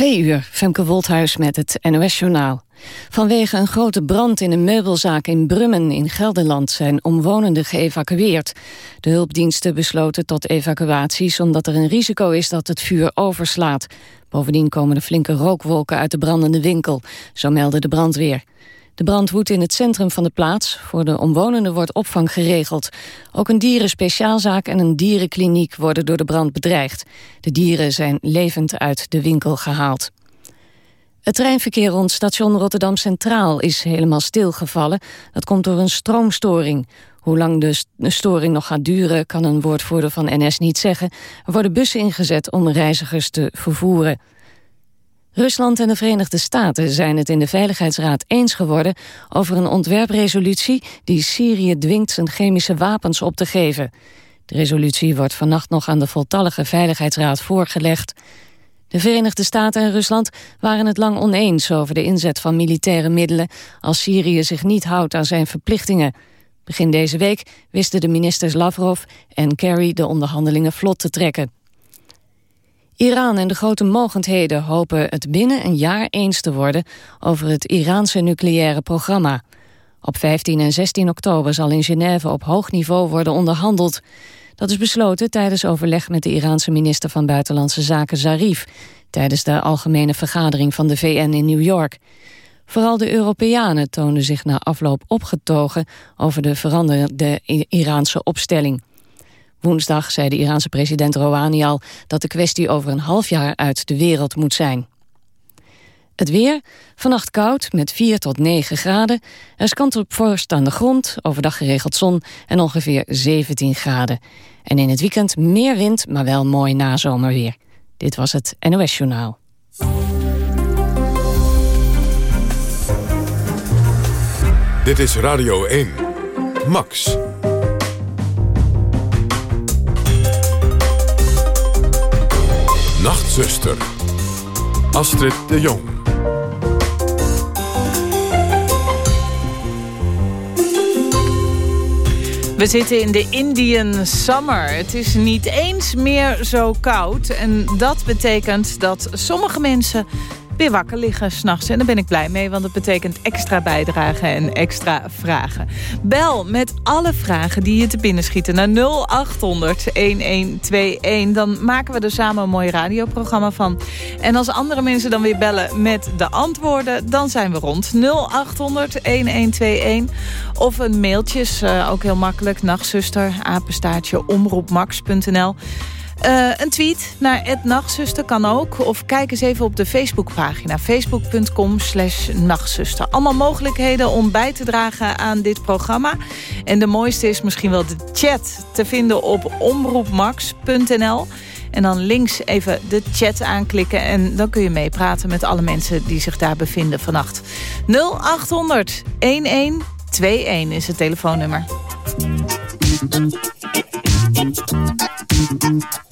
Twee uur, Femke Wolthuis met het NOS-journaal. Vanwege een grote brand in een meubelzaak in Brummen in Gelderland... zijn omwonenden geëvacueerd. De hulpdiensten besloten tot evacuaties... omdat er een risico is dat het vuur overslaat. Bovendien komen er flinke rookwolken uit de brandende winkel. Zo meldde de brandweer. De brand woedt in het centrum van de plaats. Voor de omwonenden wordt opvang geregeld. Ook een dierenspeciaalzaak en een dierenkliniek worden door de brand bedreigd. De dieren zijn levend uit de winkel gehaald. Het treinverkeer rond station Rotterdam Centraal is helemaal stilgevallen. Dat komt door een stroomstoring. Hoe lang de storing nog gaat duren kan een woordvoerder van NS niet zeggen. Er worden bussen ingezet om reizigers te vervoeren. Rusland en de Verenigde Staten zijn het in de Veiligheidsraad eens geworden over een ontwerpresolutie die Syrië dwingt zijn chemische wapens op te geven. De resolutie wordt vannacht nog aan de voltallige Veiligheidsraad voorgelegd. De Verenigde Staten en Rusland waren het lang oneens over de inzet van militaire middelen als Syrië zich niet houdt aan zijn verplichtingen. Begin deze week wisten de ministers Lavrov en Kerry de onderhandelingen vlot te trekken. Iran en de grote mogendheden hopen het binnen een jaar eens te worden over het Iraanse nucleaire programma. Op 15 en 16 oktober zal in Genève op hoog niveau worden onderhandeld. Dat is besloten tijdens overleg met de Iraanse minister van Buitenlandse Zaken Zarif... tijdens de algemene vergadering van de VN in New York. Vooral de Europeanen toonden zich na afloop opgetogen... over de veranderde Iraanse opstelling. Woensdag zei de Iraanse president Rouhani al dat de kwestie over een half jaar uit de wereld moet zijn. Het weer, vannacht koud met 4 tot 9 graden. Er is op vorst aan de grond, overdag geregeld zon en ongeveer 17 graden. En in het weekend meer wind, maar wel mooi nazomerweer. Dit was het NOS Journaal. Dit is Radio 1. Max. Nachtzuster. Astrid de Jong. We zitten in de Indian Summer. Het is niet eens meer zo koud. En dat betekent dat sommige mensen weer wakker liggen s'nachts. En daar ben ik blij mee, want dat betekent extra bijdragen en extra vragen. Bel met alle vragen die je te binnen schieten naar 0800-1121. Dan maken we er samen een mooi radioprogramma van. En als andere mensen dan weer bellen met de antwoorden... dan zijn we rond 0800-1121. Of een mailtje is uh, ook heel makkelijk. Nachtzuster, apenstaartje, omroepmax.nl. Uh, een tweet naar het Nachtzuster kan ook. Of kijk eens even op de Facebookpagina. Facebook.com slash Nachtzuster. Allemaal mogelijkheden om bij te dragen aan dit programma. En de mooiste is misschien wel de chat te vinden op omroepmax.nl. En dan links even de chat aanklikken. En dan kun je meepraten met alle mensen die zich daar bevinden vannacht. 0800 1121 is het telefoonnummer.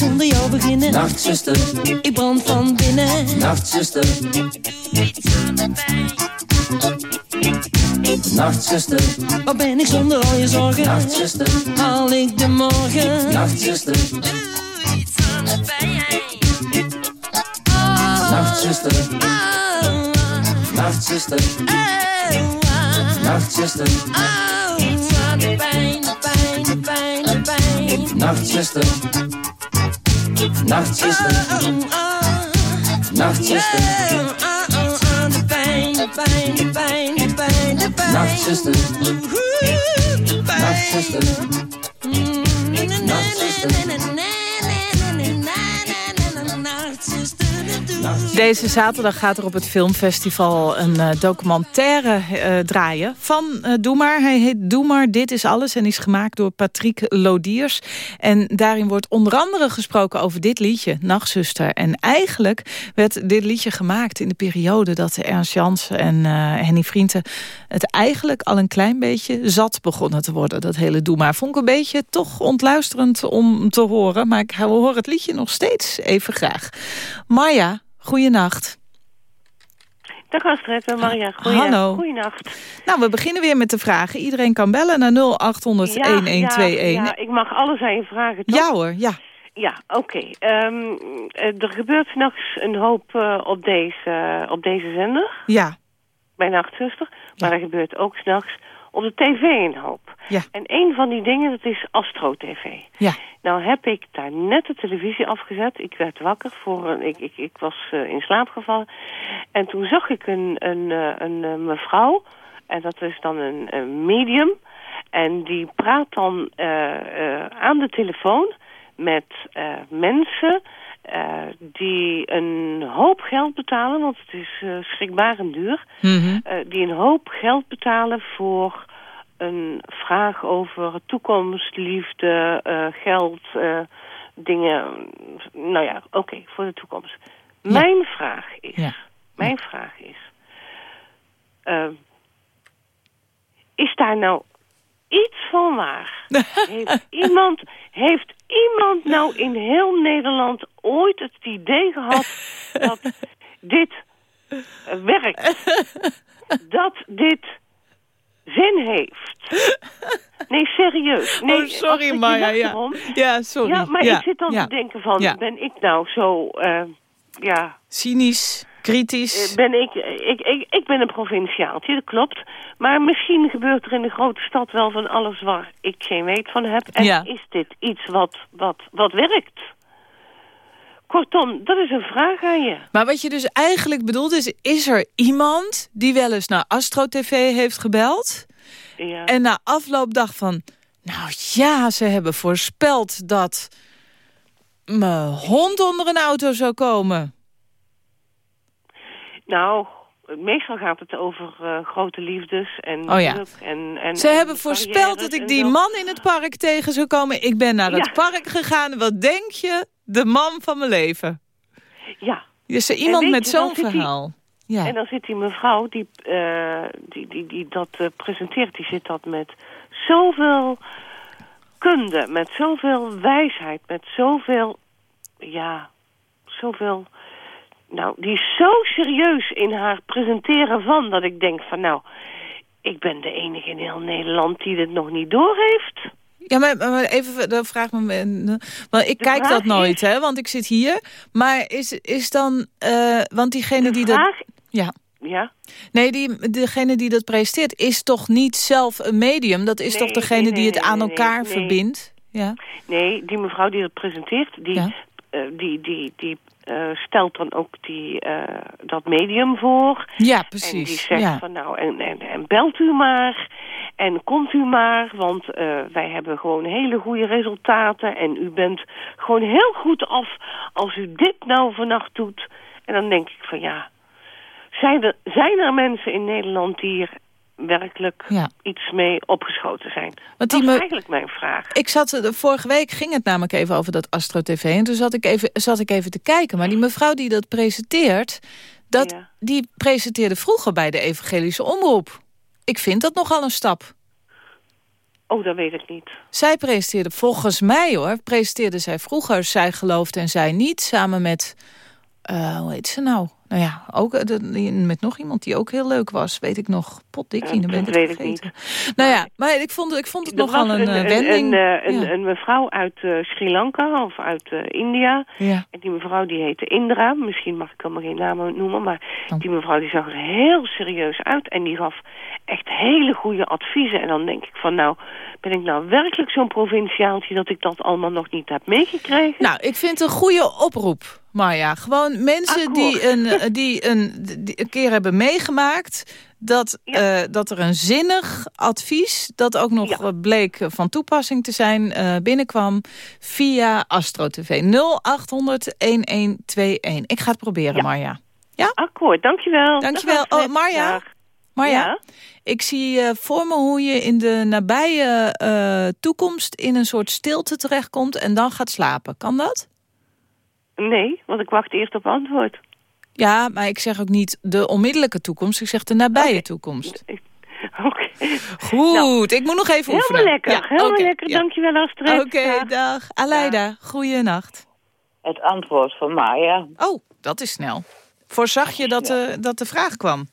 Zonder jou beginnen? Nachtzuster, ik brand van binnen. Nachtzuster, iets. Nachtzuster, waar ben ik zonder al je zorgen? Nachtzuster, haal ik de morgen? Nachtzuster, doe iets aan de pijn. Nachtzuster, Nachtzuster, Nachtzuster, iets aan de pijn, de pijn, de pijn, de pijn. Nachtzuster, Nachtzuster, Nachtzuster, de pijn, de pijn, de pijn, de pijn, de pijn. Nachtzuster, Nachtzuster, Deze zaterdag gaat er op het filmfestival een uh, documentaire uh, draaien van uh, Doe maar. Hij heet Doe maar, dit is alles en is gemaakt door Patrick Lodiers. En daarin wordt onder andere gesproken over dit liedje, Nachtzuster. En eigenlijk werd dit liedje gemaakt in de periode dat Ernst Jans en Henny Vrienden het eigenlijk al een klein beetje zat begonnen te worden. Dat hele Doe maar. Vond ik een beetje toch ontluisterend om te horen. Maar ik hoor het liedje nog steeds even graag. Maya, Goeienacht. Dag Astrid en Maria. Goeie, Hallo. Goeienacht. Nou, we beginnen weer met de vragen. Iedereen kan bellen naar 0800 ja, 1121. Ja, ja, ik mag alles aan je vragen, toch? Ja hoor, ja. Ja, oké. Okay. Um, er gebeurt s'nachts een hoop uh, op, deze, op deze zender. Ja. Bij Nachtzuster. Maar er gebeurt ook s'nachts op de tv een hoop. Ja. En een van die dingen, dat is Astro TV. Ja. Nou heb ik daar net de televisie afgezet. Ik werd wakker, voor een, ik, ik, ik was uh, in slaap gevallen. En toen zag ik een, een, uh, een, een mevrouw, en dat is dan een, een medium. En die praat dan uh, aan de telefoon met mensen... Uh, die een hoop geld betalen, want het is uh, schrikbarend duur. Mm -hmm. uh, die een hoop geld betalen voor een vraag over toekomst, liefde, geld, dingen. Nou ja, oké, okay, voor de toekomst. Ja. Mijn vraag is, ja. mijn ja. vraag is, is daar nou iets van waar? heeft iemand, heeft iemand nou in heel Nederland ooit het idee gehad dat dit werkt? Dat dit zin heeft? Nee, serieus. Nee, oh, sorry Maya. Ja. Erom. ja, sorry. Ja, maar ja. ik zit dan ja. te denken van, ben ik nou zo, uh, ja... Cynisch, kritisch. Ben ik, ik, ik, ik ben een provinciaaltje, dat klopt. Maar misschien gebeurt er in de grote stad wel van alles waar ik geen weet van heb. En ja. is dit iets wat, wat, wat werkt? Kortom, dat is een vraag aan je. Maar wat je dus eigenlijk bedoelt is... is er iemand die wel eens naar Astro TV heeft gebeld... Ja. en na afloop dacht van... nou ja, ze hebben voorspeld dat... mijn hond onder een auto zou komen. Nou, meestal gaat het over uh, grote liefdes en oh, ja. en, en Ze en hebben voorspeld dat ik die man in het park tegen zou komen. Ik ben naar het ja. park gegaan. Wat denk je? De man van mijn leven. Ja. Is er iemand met zo'n verhaal? Die, ja. En dan zit die mevrouw die, uh, die, die, die dat uh, presenteert, die zit dat met zoveel kunde, met zoveel wijsheid, met zoveel, ja, zoveel... Nou, die is zo serieus in haar presenteren van... dat ik denk van nou, ik ben de enige in heel Nederland die dit nog niet doorheeft. Ja, maar, maar even, dan vraag me... Want ik de kijk dat nooit, is, hè, want ik zit hier. Maar is, is dan... Uh, want diegene die vraag, dat... Ja. Ja? Nee, die, degene die dat presenteert is toch niet zelf een medium? Dat is nee, toch degene nee, die het aan elkaar verbindt? Ja. Nee, die mevrouw die het presenteert, die ja. eh, die, die, die eh, stelt dan ook die, eh, dat medium voor. Ja, En die precies. zegt Ja. van nou, en, en, en belt u maar. En komt u maar, want eh, wij hebben gewoon hele goede resultaten. En u bent gewoon heel goed af als u dit nou vannacht doet. En dan denk ik van ja, zijn er, zijn er mensen in Nederland die hier werkelijk Ja. iets mee opgeschoten zijn? Want dat is me- eigenlijk mijn vraag. Ik zat, eh, vorige week ging het namelijk even over dat Astro TV. En toen zat ik even, zat ik even te kijken. Maar die mevrouw die dat presenteert... Dat, Ja. die presenteerde vroeger bij de evangelische omroep. Ik vind dat nogal een stap. Oh, dat weet ik niet. Zij presenteerde, volgens mij hoor, presenteerde zij vroeger Zij geloofde en Zij niet. Samen met, eh, hoe heet ze nou? Nou ja, ook eh, de- met nog iemand die ook heel leuk was, weet ik nog. Potdikkie, Ja, dan ben ik dat weet ik vergeten. Nou ja, maar ik vond, ik vond het Er nogal een, eh, een, wending. Een, een, Ja. een, een mevrouw uit eh, Sri Lanka of uit eh, India. ja. En die mevrouw die heette Indra. Misschien mag ik helemaal geen naam noemen. Maar die mevrouw die zag er heel serieus uit. En die gaf echt hele goede adviezen. En dan denk ik van nou, ben ik nou werkelijk zo'n provinciaaltje... dat ik dat allemaal nog niet heb meegekregen? Nou, ik vind het een goede oproep, Marja. Gewoon mensen Akkoord. die een, eh, die, een, die een keer hebben meegemaakt... Dat, Ja. eh, dat er een zinnig advies, dat ook nog Ja. eh, bleek van toepassing te zijn... binnenkwam via Astro TV 0800-1121. Ik ga het proberen, Ja. Marja. Akkoord, dankjewel. Dankjewel. Oh, Marja? Dag. Marja, Ja? ik zie eh, voor me hoe je in de nabije toekomst... in een soort stilte terechtkomt en dan gaat slapen. Kan dat? Nee, want ik wacht eerst op antwoord. Ja, maar ik zeg ook niet de onmiddellijke toekomst. Ik zeg de nabije toekomst. Oké. Goed, ik moet nog even oefenen. Helemaal lekker, Ja, helemaal oké, lekker. ja. Dankjewel Astrid. Oké, Dag. dag. Aleida, goeienacht. Het antwoord van Maya. Oh, dat is snel. Voorzag je dat de, dat de vraag kwam?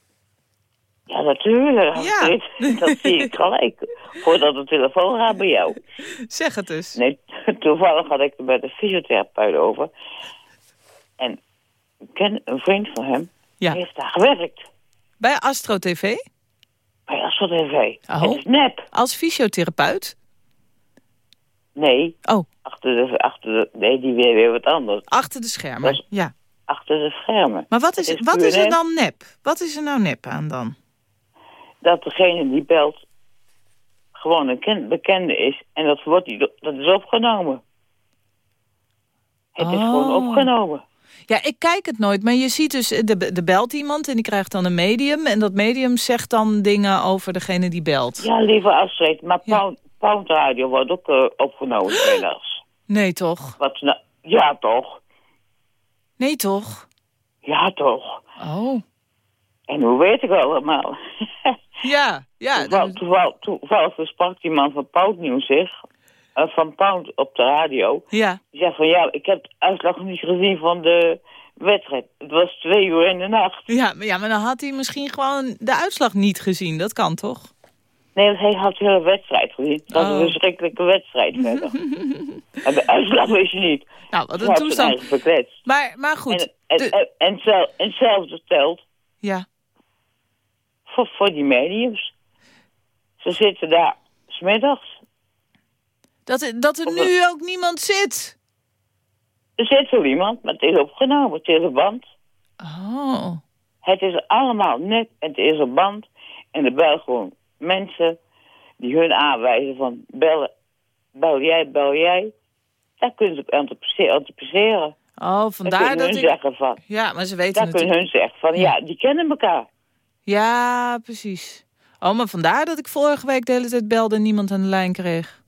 Ja, natuurlijk. Ja. Dat zie ik gelijk. Voordat de telefoon gaat bij jou. Zeg het eens. Nee, toevallig had ik het met een fysiotherapeut over. Ken een vriend van hem. Ja. Die heeft daar gewerkt. Bij Astro TV? Bij Astro TV. Oh. Het is nep. Als fysiotherapeut? Nee. Oh, Achter de, achter de, nee, die weer weer wat anders. achter de schermen. Ja. Achter de schermen. Maar wat is, wat is er nep. dan nep? Wat is er nou nep aan dan? Dat degene die belt gewoon een ken- bekende is. En dat, wordt die, dat is opgenomen. Het is Oh. gewoon opgenomen. Ja, ik kijk het nooit, maar je ziet dus, er er belt iemand en die krijgt dan een medium. En dat medium zegt dan dingen over degene die belt. Ja, lieve Astrid, maar Ja. Pound, Pound Radio wordt ook eh, opgenomen middags. Nee, toch? Wat nou? Ja, toch? Nee, toch? Ja, toch? Oh. En hoe weet ik allemaal? Ja, ja. toevallig, dat- toevallig, toevallig sprak die man van Pound Nieuws zich, eh, van Pound op de radio. Ja. Die zei van, ja, ik heb de uitslag niet gezien van de wedstrijd. Het was twee uur in de nacht. Ja, maar, ja, maar dan had hij misschien gewoon de uitslag niet gezien. Dat kan toch? Nee, hij had de hele wedstrijd gezien. Het was Oh. een verschrikkelijke wedstrijd verder. en de uitslag wist je niet. Nou, wat een toestand. Maar, maar goed. En, en, de- en, en, zel- en hetzelfde telt ja. voor, voor die mediums. Ze zitten daar smiddags. Dat, dat er nu ook niemand zit. Er zit wel iemand, maar het is opgenomen. Het is op band. Oh. Het is allemaal net en het is op band. En er bellen gewoon mensen die hun aanwijzen van bellen. Bel jij, bel jij. Daar kunnen ze op anticiperen. Oh, Daar vandaar dat hun ik... zeggen van... Ja, maar ze weten Daar natuurlijk... kunnen hun zeggen van, ja, die kennen elkaar. Ja, precies. Oh, maar vandaar dat ik vorige week de hele tijd belde en niemand aan de lijn kreeg.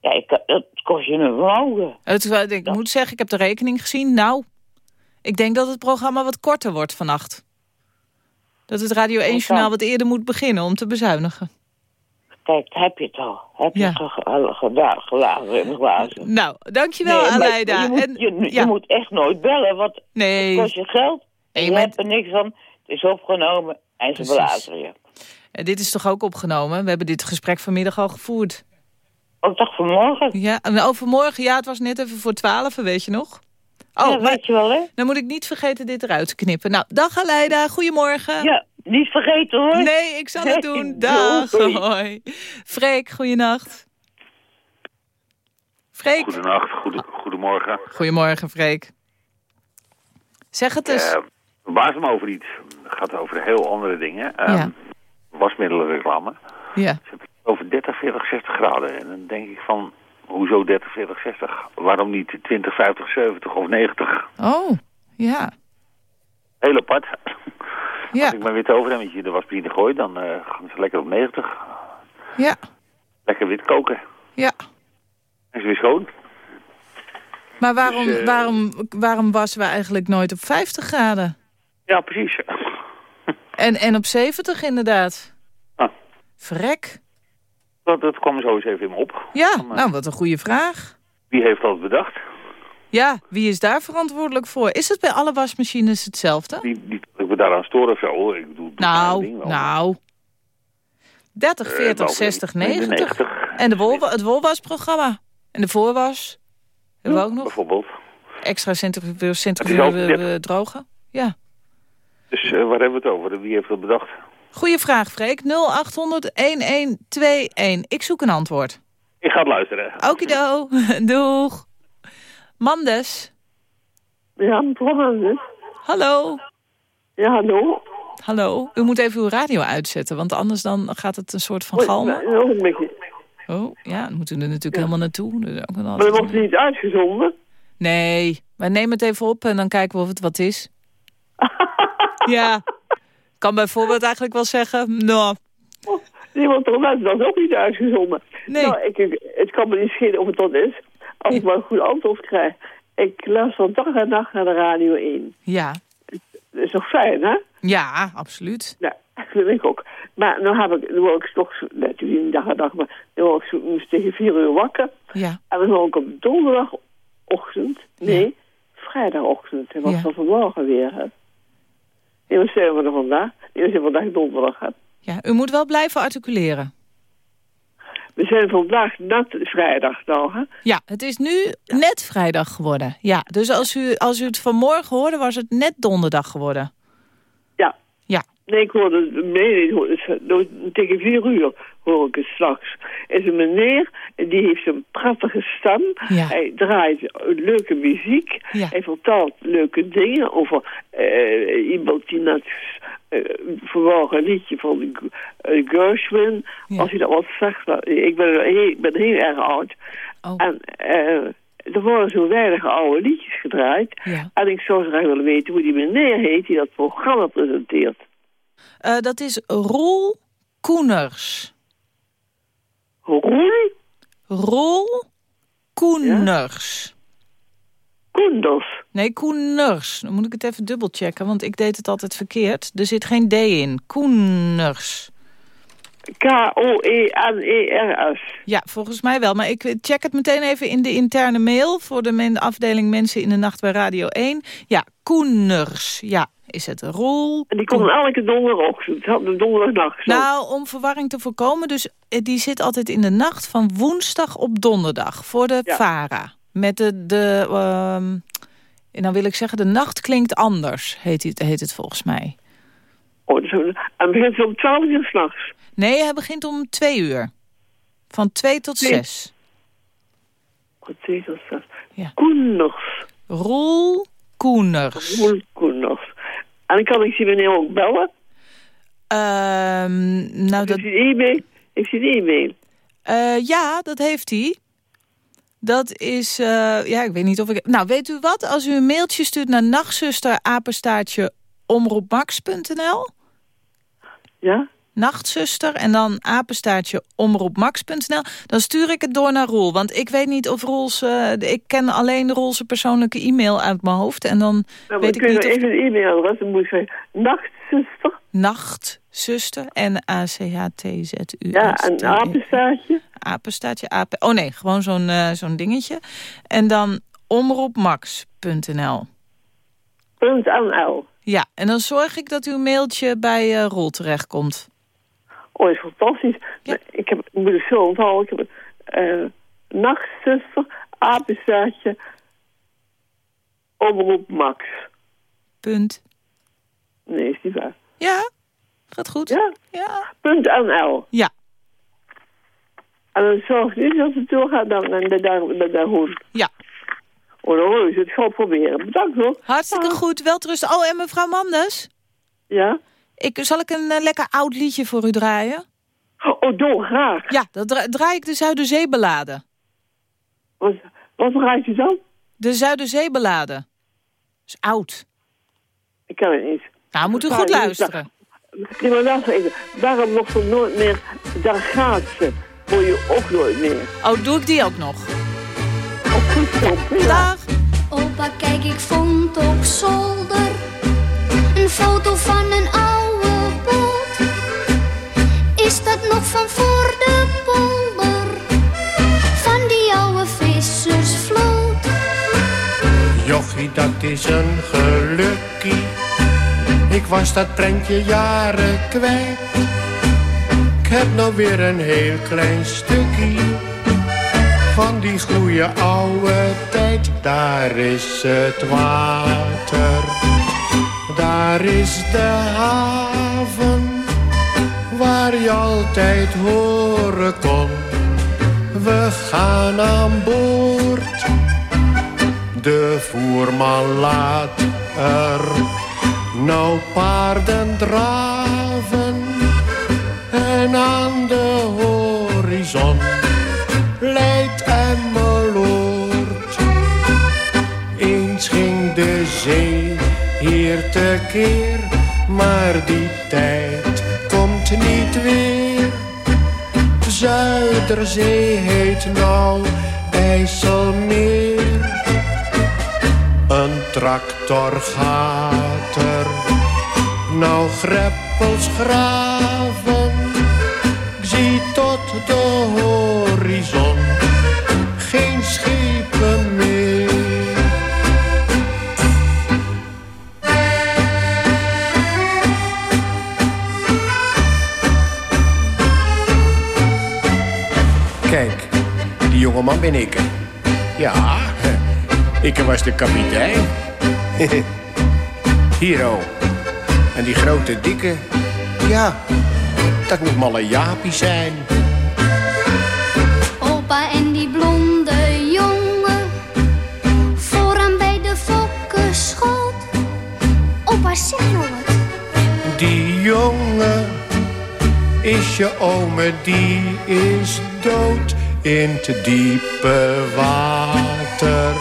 Ja, ik, kan- dat kost je een vermogen. Het, ik moet zeggen, ik heb de rekening gezien. Nou, ik denk dat het programma wat korter wordt vannacht. Dat het Radio 1 Hoe journaal dan? wat eerder moet beginnen om te bezuinigen. Kijk, heb je het al. Heb je Ja. het al gedaan, gelaten in glazen. Nou, dankjewel Aleida. Je moet, En- je, moet echt nooit bellen, want het Nee, kost je geld. Nee, je hebt er niks van. Het is opgenomen en ze Precies. belazeren je. eh, dit is toch ook opgenomen? We hebben dit gesprek vanmiddag al gevoerd. Ook toch vanmorgen? Ja, en overmorgen, ja, het was net even voor twaalf, weet je nog? Oh, ja, maar weet je wel, hè? dan moet ik niet vergeten dit eruit te knippen. Nou, dag Aleida, goedemorgen. Ja, niet vergeten hoor. Nee, ik zal het doen. Doei. Dag, hoi. Freek, goeienacht. Freek. Goedenacht, goede, goedemorgen. Goedemorgen, Freek. Zeg het eens. Uh, me over iets. Het gaat over heel andere dingen. Ja. Um, Wasmiddelenreclame. ja. Ze hebben het over 30, 40, 60 graden. En dan denk ik van, hoezo 30, 40, 60? Waarom niet 20, 50, 70 of 90? Oh, ja. Heel apart. Ja, Als ik mijn witte overhemdje de wasmachine gooi, dan eh, gaan ze lekker op 90. ja, Lekker wit koken. ja. En ze weer schoon. Maar waarom, Dus, eh, waarom, waarom wassen we eigenlijk nooit op 50 graden? Ja, precies. En, en op 70 inderdaad. Ah. Vrek. Dat, dat kwam zo eens even in me op. Ja, eh, nou wat een goede vraag. Wie heeft dat bedacht? Ja, wie is daar verantwoordelijk voor? Is het bij alle wasmachines hetzelfde? Die, die, ik me daaraan storen of zo. Ik doe, doe mijn ding Nou, wel. nou. 30, Eh, 40, boven 60, de 90. 90. En de wol, het wolwasprogramma. En de voorwas. Hebben we ook nog. Bijvoorbeeld. Extra centrifuge, eh, drogen. Ja. Dus eh, waar hebben we het over? Wie heeft dat bedacht? Goeie vraag, Freek. 0800 1121. Ik zoek een antwoord. Ik ga het luisteren. Okido. Doeg. Mandes. Ja, mevrouw dus. Hallo. Ja, hallo. Hallo. U moet even uw radio uitzetten, want anders dan gaat het een soort van galmen. Nog een beetje. Oh, ja, dan moeten we er natuurlijk helemaal naartoe. Ook Maar er wordt niet uitgezonden. Nee, wij nemen het even op en dan kijken we of het wat is. ja. Kan bijvoorbeeld eigenlijk wel zeggen, nou, Die wordt er dat is ook niet uitgezonden. Nee. Nou, ik, het kan me niet schelen of het dat is. Als ik maar een goed antwoord krijg. Ik luister dag en nacht naar de Radio 1. ja. Dat is toch fijn, hè? Ja, absoluut. Ja, dat vind ik ook. Maar nu heb ik, nu word ik toch, natuurlijk niet dag en dag, maar nu word ik zo, moest tegen vier uur wakker. Ja. En dan word ik op donderdagochtend, nee, vrijdagochtend. Dat was Ja. van vanmorgen weer, hè. Wat zijn we er vandaag? We zijn vandaag donderdag, hè. ja. U moet wel blijven articuleren. We zijn vandaag net vrijdag nou, hè. Ja, het is nu net vrijdag geworden. Ja, dus als u, als u het vanmorgen hoorde, was het net donderdag geworden. Nee, ik hoorde, nee, hoorde, tegen vier uur hoor ik het straks. Is een meneer, die heeft een prachtige stem. Ja. Hij draait leuke muziek. Ja. Hij vertelt leuke dingen over eh, iemand die net eh verborgen liedje van uh, Gershwin. Ja. Als hij dat wat zegt. ik, ben, ik ben heel erg oud. Oh. En eh, er worden zo weinig oude liedjes gedraaid. Ja. En ik zou graag willen weten hoe die meneer heet die dat programma presenteert. Eh, dat is Roel Koeners. Roel Roel Koeners. Koenders. Nee, Koeners. Dan moet ik het even dubbelchecken, want ik deed het altijd verkeerd. Er zit geen D in. Koeners. K-O-E-N-E-R-S. Ja, volgens mij wel. Maar ik check het meteen even in de interne mail... voor de men- afdeling Mensen in de Nacht bij Radio 1. Ja, Koeners. Ja, is het Roel En die komt elke donderdagochtend. De donderdagnacht. zo. Nou, om verwarring te voorkomen, dus eh, die zit altijd in de nacht van woensdag op donderdag voor de Ja. VARA. Met de, de ehm, en dan wil ik zeggen, de nacht klinkt anders, heet het, heet het volgens mij. Oh, en het begint zo om 12 uur s'nachts. Nee, hij begint om twee uur. Van twee tot Nee. zes. Wat is dat? dat? Ja. Koenders. Roel Koeners. Roel Koenders. En kan ik die meneer ook bellen. Ehm, nou, dat, Heeft hij een e-mail? Hij eh, ja, dat heeft hij. Dat is, eh, ja, ik weet niet of ik... Nou, weet u wat? Als u een mailtje stuurt naar nachtzuster, apenstaartje, omroepmax.nl... Ja? nachtzuster en dan apenstaartje omroepmax.nl. Dan stuur ik het door naar Roel. Want ik weet niet of Roels... eh, ik ken alleen Roels persoonlijke e-mail uit mijn hoofd. En dan Nou, weet ik niet of... even een e-mailadres? Dan moet zeggen, nachtzuster. Nachtzuster, N-A-C-H-T-Z-U. Ja, een apenstaartje. Apenstaartje, apen... Oh nee, gewoon zo'n eh, zo'n dingetje. En dan omroepmax.nl. NL. Ja, en dan zorg ik dat uw mailtje bij eh Roel terechtkomt. Oh, is fantastisch. Ik, heb, ik moet het zo onthouden. Ik heb een eh, nachtzuster, apenstaartje, omroep Max. Punt. Nee, is niet waar. Ja, gaat goed. Ja, Ja. punt NL. Ja. En dan zorg je dat het doorgaat dan daar, daar, daar hoor. Ja. Oh, dan hoor je het gewoon proberen. Bedankt hoor. Hartstikke goed, welterusten. Oh, en mevrouw Manders? Ja? Ik, zal ik een eh, lekker oud liedje voor u draaien? Oh, dolgraag. Ja, dan dra- draai ik de Zuiderzeebeladen. Wat, wat draait u dan? De Zuiderzeebeladen. is oud. Ik kan het niet. Nou, moet u goed luisteren. Nee, maar luister even. Waarom nog zo nooit meer? Daar gaat ze. Hoor je ook nooit meer. Oh, doe ik die ook nog? Dag. Opa, kijk, ik vond op zolder een foto van een oude boot. Is dat nog van voor de polder? Van die oude vissersvloot? Jochie, dat is een gelukkie. Ik was dat prentje jaren kwijt. Ik heb nou weer een heel klein stukje van die goede oude tijd. Daar is het water, daar is de haven, waar je altijd horen kon. We gaan aan boord. De voerman laat er nou paarden draven hier tekeer, maar die tijd komt niet weer. Zuiderzee heet nou IJsselmeer. Een tractor gaat er nou greppels graven. Ik zie tot de horizon ben ik. Ja, ik was de kapitein. Hier, oh. En die grote dikke, ja, dat moet malle Jaapie zijn. Opa en die blonde jongen, vooraan bij de fokkenschoot. Opa, zeg nou wat. Die jongen is je ome, die is dood in te diepe water.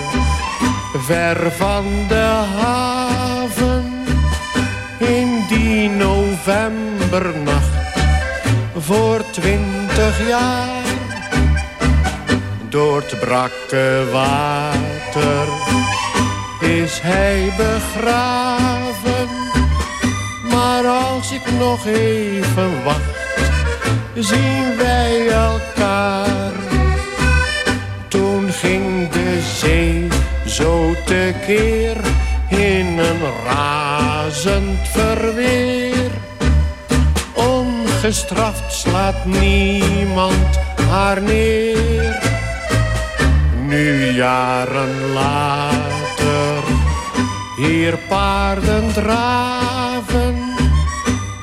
Ver van de haven, in die novembernacht, voor twintig jaar. Door het brakke water is hij begraven. Maar als ik nog even wacht, zien wij elkaar. In een razend verweer. Ongestraft slaat niemand haar neer. Nu jaren later, hier paarden draven,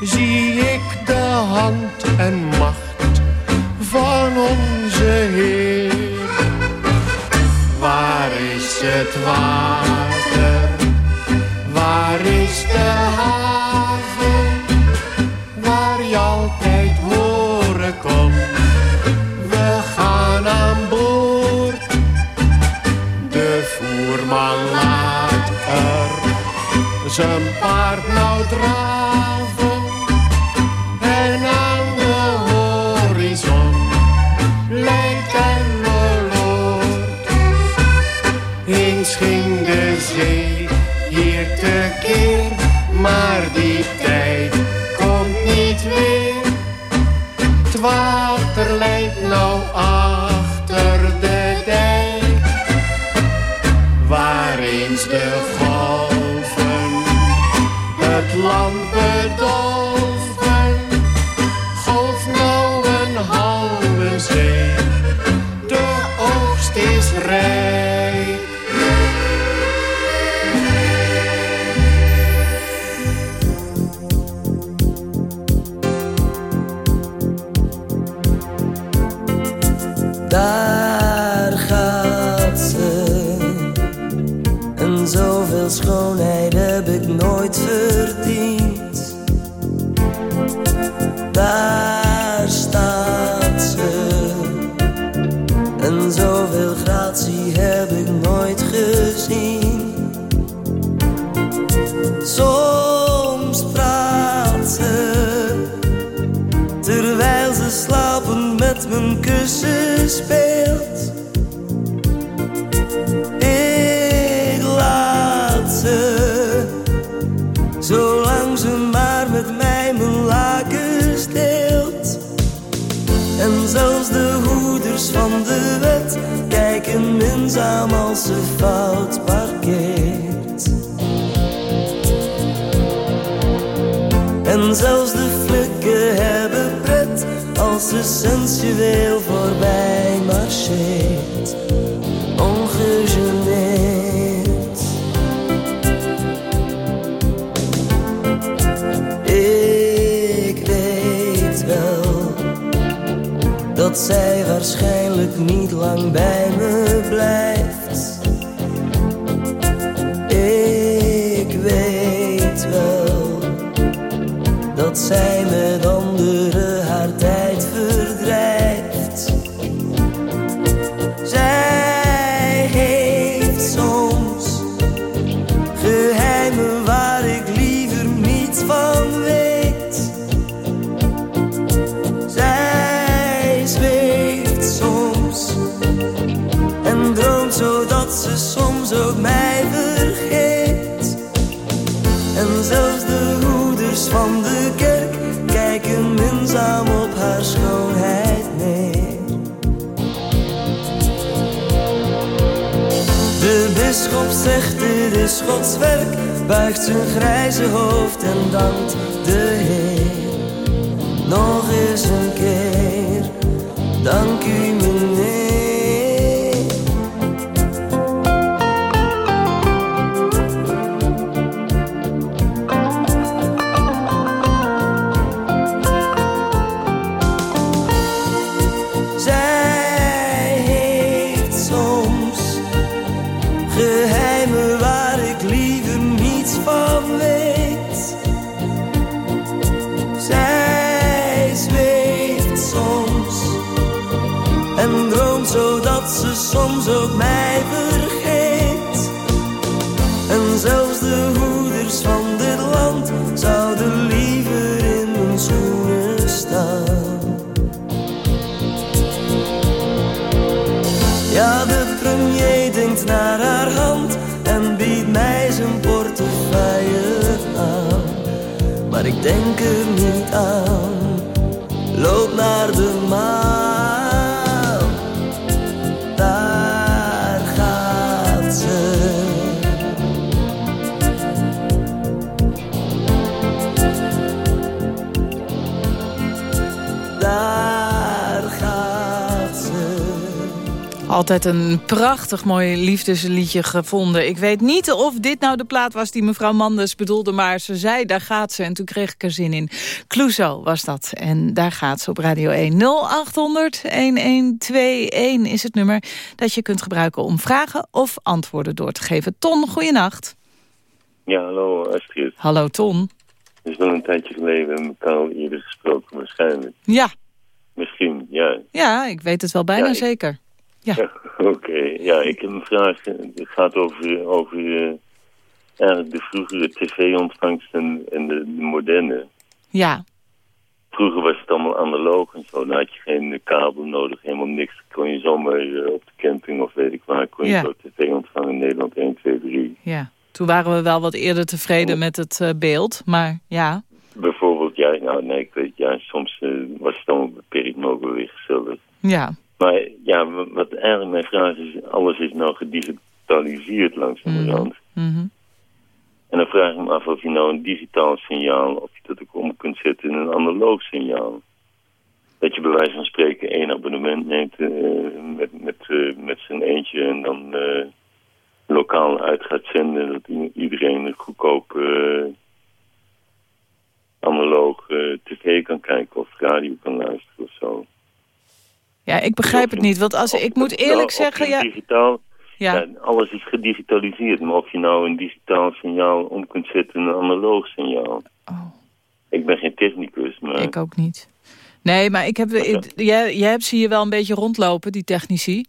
zie ik de hand en macht van onze Heer. Waar is het water? Waarschijnlijk niet buigt zijn grijze hoofd en dankt de Heer. Denk er niet aan, loop naar de maan. Altijd een prachtig mooi liefdesliedje gevonden. Ik weet niet of dit nou de plaat was die mevrouw Manders bedoelde... maar ze zei, daar gaat ze. En toen kreeg ik er zin in. Clouseau was dat. En daar gaat ze op Radio 1. 0800-1121 is het nummer dat je kunt gebruiken... om vragen of antwoorden door te geven. Ton, goeienacht. Ja, hallo Astrid. Hallo Ton. Het is wel een tijdje geleden, elkaar al eerder gesproken waarschijnlijk. Ja, Misschien, ja. ja ik weet het wel bijna Ja, ik- zeker. Ja. Oké, ja, ik heb een vraag. Het gaat over, over eh, de vroegere tv-ontvangst en, en de, de moderne. Ja, Vroeger was het allemaal analoog en zo. Dan had je geen kabel nodig, helemaal niks. Kon je zomaar eh, op de camping of weet ik waar, kon je Ja. zo tv ontvangen in Nederland 1, 2, 3. ja. Toen waren we wel wat eerder tevreden met het eh, beeld. Maar ja, Bijvoorbeeld, ja, nou nee, ik weet, ja, soms was het allemaal beperkt, maar ook wel weer gezellig. ja. Maar ja, wa- wat eigenlijk mijn vraag is, alles is nou gedigitaliseerd langzamerhand. Mhm. En dan vraag ik me af of je nou een digitaal signaal, of je dat ook om kunt zetten in een analoog signaal. Dat je bij wijze van spreken één abonnement neemt eh, met, met, eh, met z'n eentje en dan eh, lokaal uit gaat zenden. Dat iedereen een goedkoop analoog tv kan kijken of radio kan luisteren of zo. Ja, ik begrijp het niet. Want als, ik moet Nou, eerlijk of zeggen... Ja, digitaal, ja. ja, alles is gedigitaliseerd. Maar of je nou een digitaal signaal om kunt zetten in een analoog signaal. Ik ben geen technicus, maar... Oh. Ik ook niet. Nee, maar ik heb, ik- jij, jij hebt ze hier wel een beetje rondlopen, die technici.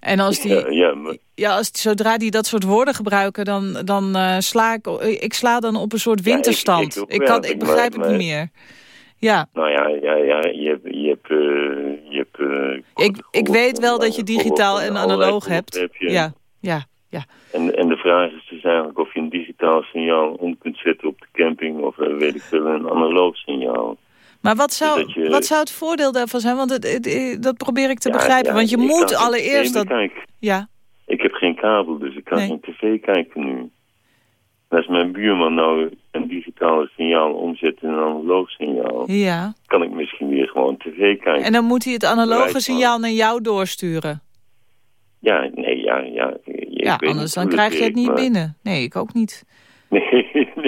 En als die, Ja, ja, maar, ja, als, zodra die dat soort woorden gebruiken, dan, dan eh, sla ik, ik sla dan op een soort winterstand. ik ik, kan, ik begrijp maar- het niet meer. Ja, nou ja, ja, ja je hebt... Je hebt, eh, je eh, ik, ik weet wel dat je gehoord digitaal en analoog hebt. heb je. Ja, ja, ja. En, en de vraag is dus eigenlijk of je een digitaal signaal om kunt zetten op de camping... of eh, weet ik veel, een analoog signaal. Maar wat zou, dat je- wat zou het voordeel daarvan zijn? Want het, het- het- dat probeer ik te Ja, begrijpen. ja, Want je moet allereerst dat... Ja, Ik heb geen kabel, dus ik kan Nee. geen tv kijken nu. Als mijn buurman nou een digitaal signaal omzet in een analoog signaal... ja. kan ik misschien weer gewoon tv kijken. En dan moet hij het analoge signaal naar jou doorsturen. Ja, nee, ja, ja. Ja, anders dan krijg je het niet maar- binnen. Nee, ik ook niet.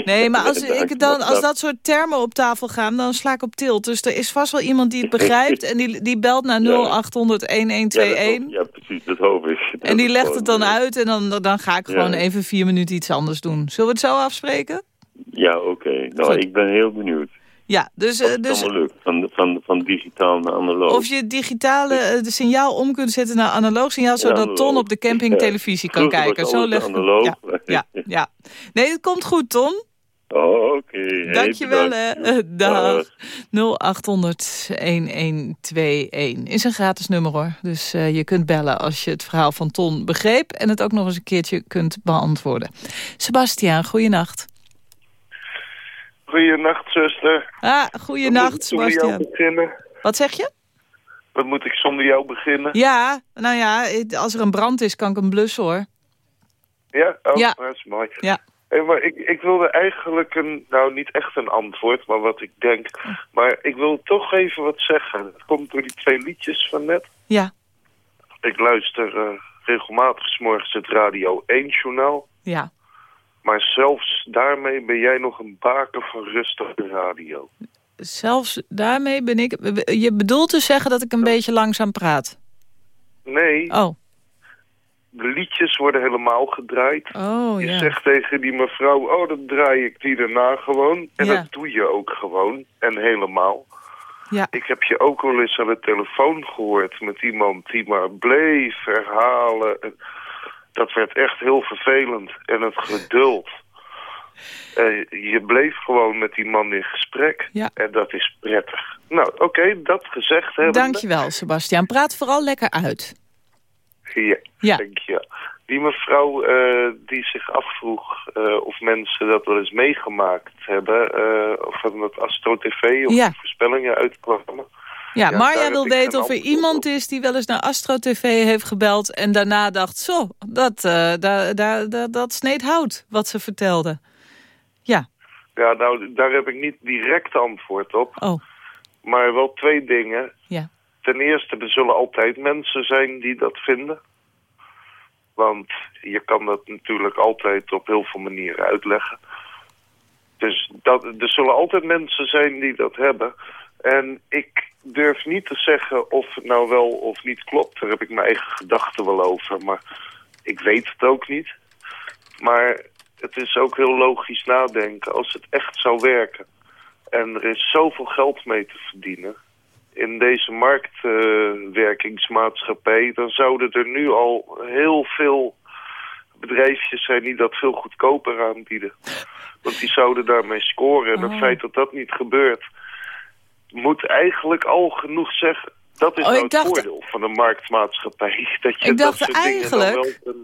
Nee, nee, maar als, dat- ik dan, als dat soort termen op tafel gaan, dan sla ik op tilt. Dus er is vast wel iemand die het begrijpt en die, die belt naar 0800 Ja, dat 1121. hoop- ja, precies, dat hoop ik. Dat En die legt het dan eh, uit en dan, dan ga ik gewoon Ja. even vier minuten iets anders doen. Zullen we het zo afspreken? Ja, oké. Nou, Goed. ik ben heel benieuwd. Ja, dus, Of eh, het dus allemaal lukt, van, van, van digitaal naar analoog. of je het digitale eh, de signaal om kunt zetten naar analoog signaal, zodat analoog. Ton op de camping Ja. televisie kan Vroeger kijken. Zo alles leg analoog. Ja, ja, ja. Nee, het komt goed, Ton. Oké. Hey, Dankjewel, bedankt. hè. Dag. Dag. 0800-1121 is een gratis nummer, hoor. Dus eh, je kunt bellen als je het verhaal van Ton begreep... en het ook nog eens een keertje kunt beantwoorden. Sebastiaan, goeienacht. Goeienacht, zuster. Ah, goeienacht, Wat moet ik zonder jou Sebastiaan. beginnen? Wat zeg je? Wat moet ik zonder jou beginnen? Ja, nou ja, als er een brand is, kan ik hem blussen, hoor. Ja? Oh, Ja. dat is mooi. Ja. Hey, maar ik, ik wilde eigenlijk een, nou niet echt een antwoord, maar wat ik denk. Maar ik wil toch even wat zeggen. Het komt door die twee liedjes van net. Ja, Ik luister eh, regelmatig 's morgens het Radio 1-journaal. ja. Maar zelfs daarmee ben jij nog een baken van rust op de radio. Zelfs daarmee ben ik... Je bedoelt te zeggen dat ik een beetje langzaam praat? Nee, Oh, liedjes worden helemaal gedraaid. oh Je ja. zegt tegen die mevrouw, oh, dan draai ik die daarna gewoon. En Ja. dat doe je ook gewoon. En helemaal. Ja. Ik heb je ook wel eens aan de telefoon gehoord met iemand die maar bleef herhalen. En Dat werd echt heel vervelend. En het geduld. Eh, je bleef gewoon met die man in gesprek. Ja. En dat is prettig. Nou, oké, dat gezegd hebben. Dankjewel, Sebastiaan. Praat vooral lekker uit. Ja, Ja. denk je. Die mevrouw eh, die zich afvroeg eh, of mensen dat wel eens meegemaakt hebben... eh, of van het Astro TV of Ja. voorspellingen uitkwamen. Ja, Ja, Marja wil weten of er iemand is die wel eens naar Astro TV heeft gebeld... en daarna dacht, zo, dat, daar daar daar dat sneed hout, wat ze vertelde. Ja, Ja, nou, daar heb ik niet direct antwoord op. oh, Maar wel twee dingen. ja. Ten eerste, er zullen altijd mensen zijn die dat vinden. Want je kan dat natuurlijk altijd op heel veel manieren uitleggen. Dus dat, er zullen altijd mensen zijn die dat hebben. En ik durf niet te zeggen of het nou wel of niet klopt. Daar heb ik mijn eigen gedachten wel over. Maar ik weet het ook niet. Maar het is ook heel logisch nadenken. Als het echt zou werken en er is zoveel geld mee te verdienen in deze marktwerkingsmaatschappij, dan zouden er nu al heel veel bedrijfjes zijn die dat veel goedkoper aanbieden. Want die zouden daarmee scoren. En het Oh. feit dat dat niet gebeurt, moet eigenlijk al genoeg zeggen. Dat is Oh, nou het dacht- voordeel van een marktmaatschappij. Dat je Ik dat dacht soort dingen dan eigenlijk- wel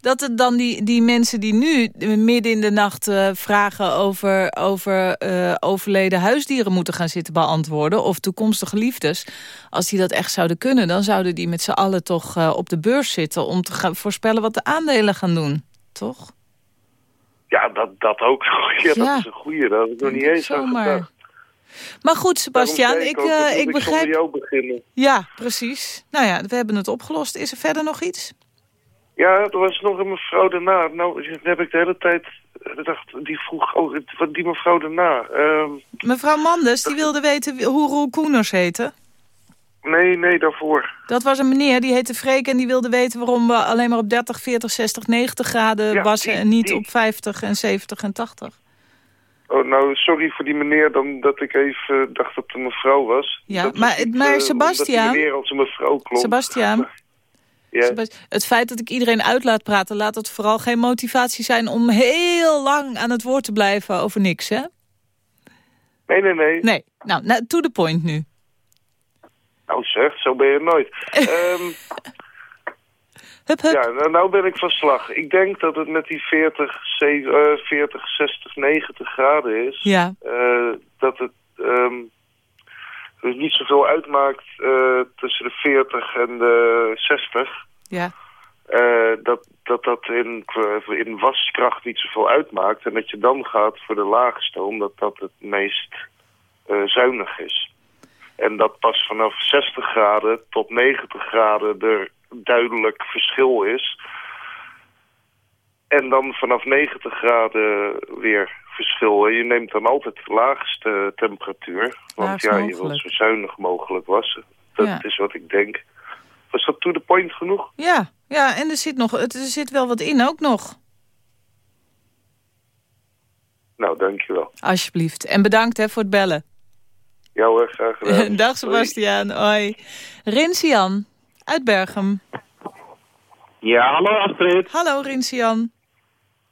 Dat het dan die, die mensen die nu midden in de nacht eh, vragen over, over eh, overleden huisdieren moeten gaan zitten beantwoorden... of toekomstige liefdes, als die dat echt zouden kunnen... dan zouden die met z'n allen toch eh, op de beurs zitten om te gaan voorspellen wat de aandelen gaan doen. Toch? Ja, dat, dat ook. Ja, Ja. dat is een goeie. Daar heb ik nog niet eens aan gedacht. Maar goed, Sebastiaan, zei ik, ik zonder begrijp... jou beginnen. Ja, precies. Nou ja, we hebben het opgelost. Is er verder nog iets? Ja, er was nog een mevrouw daarna. Nou, heb ik de hele tijd gedacht, die vroeg, oh, wat die mevrouw daarna. Ehm, Mevrouw Manders, die wilde weten hoe Roel Koeners heette. nee, nee, daarvoor. Dat was een meneer, die heette Freek en die wilde weten waarom we alleen maar op 30, 40, 60, 90 graden Ja, wassen en niet die. op 50 en 70 en 80. Oh, nou, sorry voor die meneer dan dat ik even dacht dat het een mevrouw was. Ja, Dat maar- niet, maar eh, Sebastiaan- Omdat die meneer als een mevrouw klonk. Sebastiaan, Ja. Het feit dat ik iedereen uit laat praten... laat het vooral geen motivatie zijn om heel lang aan het woord te blijven over niks, hè? Nee, nee, nee. Nee, nou, nou to the point nu. Nou zeg, zo ben je nooit. Ehm Hup, hup. Ja, nou, nou ben ik van slag. Ik denk dat het met die 40, 7, eh, 40 60, 90 graden is. Ja. Eh, dat het ehm, dus niet zoveel uitmaakt eh, tussen de 40 en de 60. Ja. Eh, dat dat, dat in, in waskracht niet zoveel uitmaakt. En dat je dan gaat voor de lage stoom, dat dat het meest eh, zuinig is. En dat pas vanaf 60 graden tot 90 graden er duidelijk verschil is. En dan vanaf 90 graden weer verschil. Je neemt dan altijd de laagste temperatuur. Want Laagst ja, je wil mogelijk. zo zuinig mogelijk wassen. Dat Ja. is wat ik denk. Was dat to the point genoeg? Ja, ja, en er zit, nog, het, er zit wel wat in ook nog. Nou, dankjewel. Alsjeblieft. En bedankt hè, voor het bellen. Ja hoor, graag gedaan. Dag Sebastiaan, hoi. Rinsian uit Berghem. Ja, hallo Astrid. Hallo Rinsian.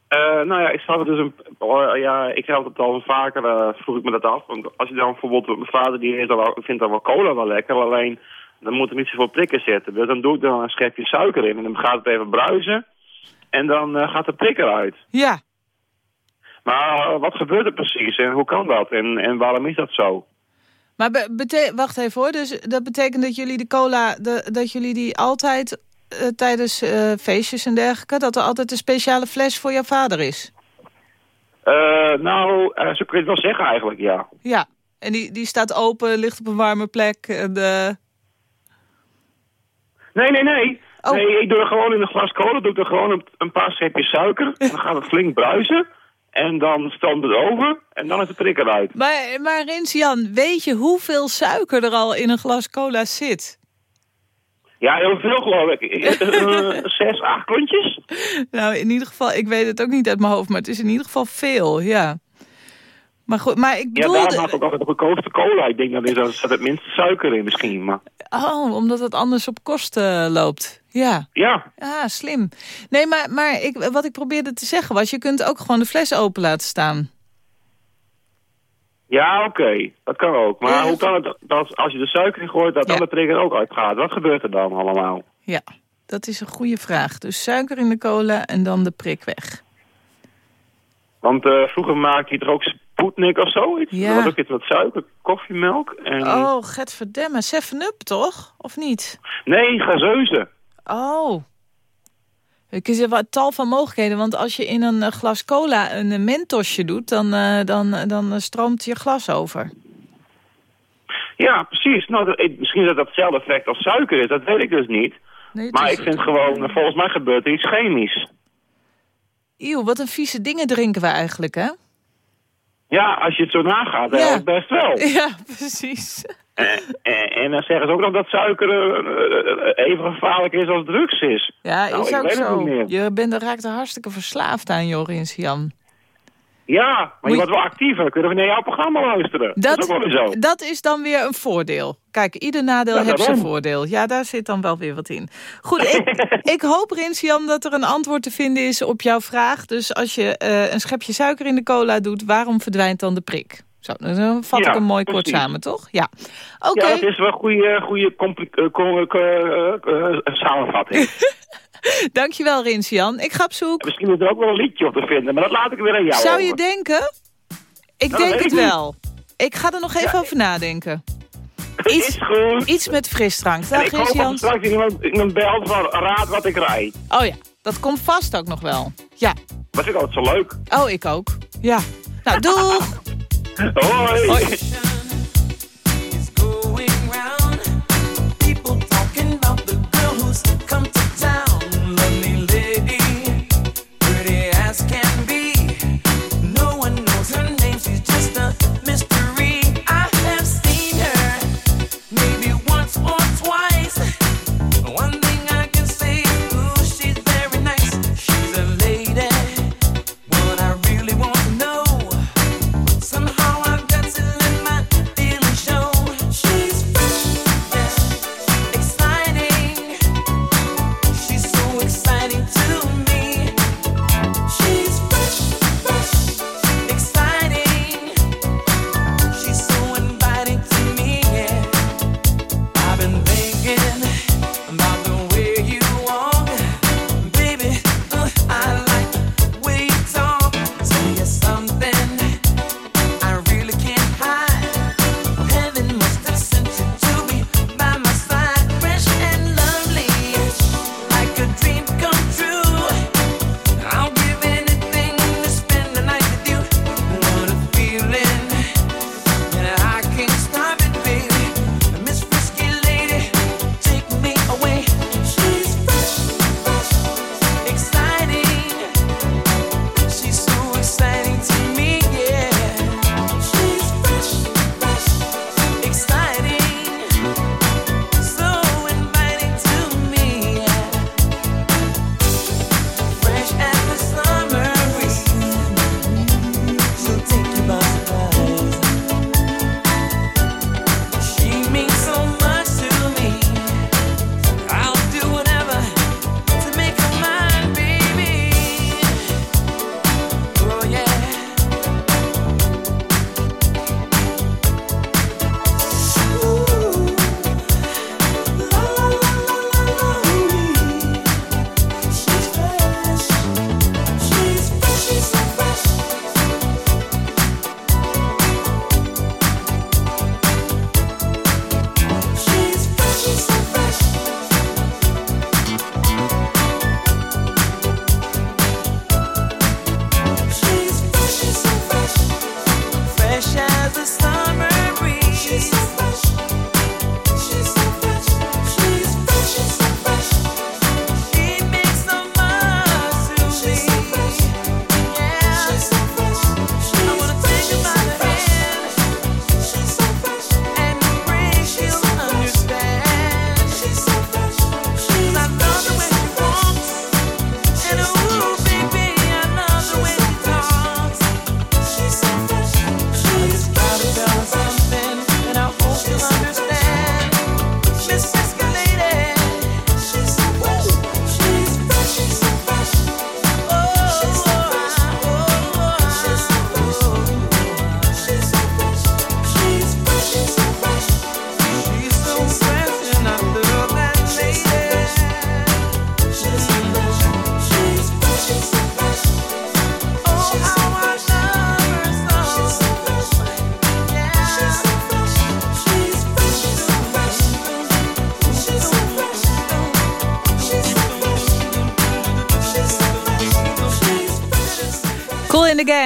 Eh, nou ja, ik zag het dus een... oh, ja, ik heb het al vaker, eh, vroeg ik me dat af. Want als je dan bijvoorbeeld... Mijn vader die heeft dan wel, vindt dan wel cola wel lekker, alleen dan moet er niet zoveel prikken zitten. Dus dan doe ik er dan een schepje suiker in en dan gaat het even bruisen. En dan eh, gaat de prik eruit. Ja. Maar wat gebeurt er precies en hoe kan dat en, en waarom is dat zo? Maar wacht even hoor. Dus dat betekent dat jullie de cola, de, dat jullie die altijd eh, tijdens eh, feestjes en dergelijke, dat er altijd een speciale fles voor jouw vader is? Eh, nou, zo kun je het wel zeggen eigenlijk, ja. Ja. En die, die staat open, ligt op een warme plek. En, Nee, nee, nee. Oh. Nee, ik doe er gewoon in een glas cola, doe ik er gewoon een, een paar schepjes suiker. En dan gaat het flink bruisen. En dan stoomt het over en dan is de prik eruit. Maar, maar Rinsian, weet je hoeveel suiker er al in een glas cola zit? Ja, heel veel geloof ik. Eh, zes, acht klontjes? Nou, in ieder geval, ik weet het ook niet uit mijn hoofd, maar het is in ieder geval veel, ja. Maar goed, maar ik Ja, bedoel... daarom had ik ook altijd de goedkoopste cola. Ik denk dat er zat het minste suiker in misschien. Maar Oh, omdat het anders op kosten loopt. Ja. ja, Ah, slim. Nee, maar, maar ik, wat ik probeerde te zeggen was... je kunt ook gewoon de fles open laten staan. Ja oké. Dat kan ook. Maar hoe kan het dat als je de suiker in gooit, dat dan de prik er ook uitgaat? Wat gebeurt er dan allemaal? Ja, dat is een goede vraag. Dus suiker in de cola en dan de prik weg. Want eh, vroeger maakte je toch ook Sputnik of zoiets? Ja. Er was ook iets met suiker, koffiemelk en... Oh, get verdemme. 7-up, toch? Of niet? Nee, gazeuze. Oh. Er wat tal van mogelijkheden. Want als je in een eh, glas cola een eh, mentosje doet... dan, eh, dan, dan stroomt je glas over. Ja, precies. Nou, dat, misschien dat dat hetzelfde effect als suiker is, dat weet ik dus niet. Nee, maar ik vind gewoon, volgens mij gebeurt er iets chemisch. Eeuw, wat een vieze dingen drinken we eigenlijk, hè? Ja, als je het zo nagaat, ja. best wel. Ja, precies. En, en, dan zeggen ze ook nog dat suiker eh, eh, even gevaarlijk is als drugs is. Ja, Nou, is ik ook zo. Je bent er raakt er hartstikke verslaafd aan, Jorins Jan. Ja, maar Moet je wordt wel actiever. Kunnen we naar jouw programma luisteren? Dat, is ook wel weer zo. dat is dan weer een voordeel. Kijk, ieder nadeel heeft zijn voordeel. Ja, daar zit dan wel weer wat in. Goed, ik, ik hoop, Rins Jan, dat er een antwoord te vinden is op jouw vraag. Dus als je eh, een schepje suiker in de cola doet, waarom verdwijnt dan de prik? Zo, dan vat Ja, ik hem mooi kort samen, toch? Ja. Oké. Ja, dat is wel een goede, goede eh, eh, eh, samenvatting. Dankjewel, Rins Jan. Ik ga op zoek. Misschien is er ook wel een liedje op te vinden, maar dat laat ik weer aan jou Zou je denken? Ik Nou, denk het ik niet. wel. Ik ga er nog even over nadenken. Iets, Is goed. iets met frisdrank. Dag, ik hoop dat straks iemand, iemand belt van raad wat ik rijd. Oh ja, dat komt vast ook nog wel. Ja. Vind ik altijd zo leuk. Oh, ik ook. Ja. Nou, doeg! Hoi. Hoi.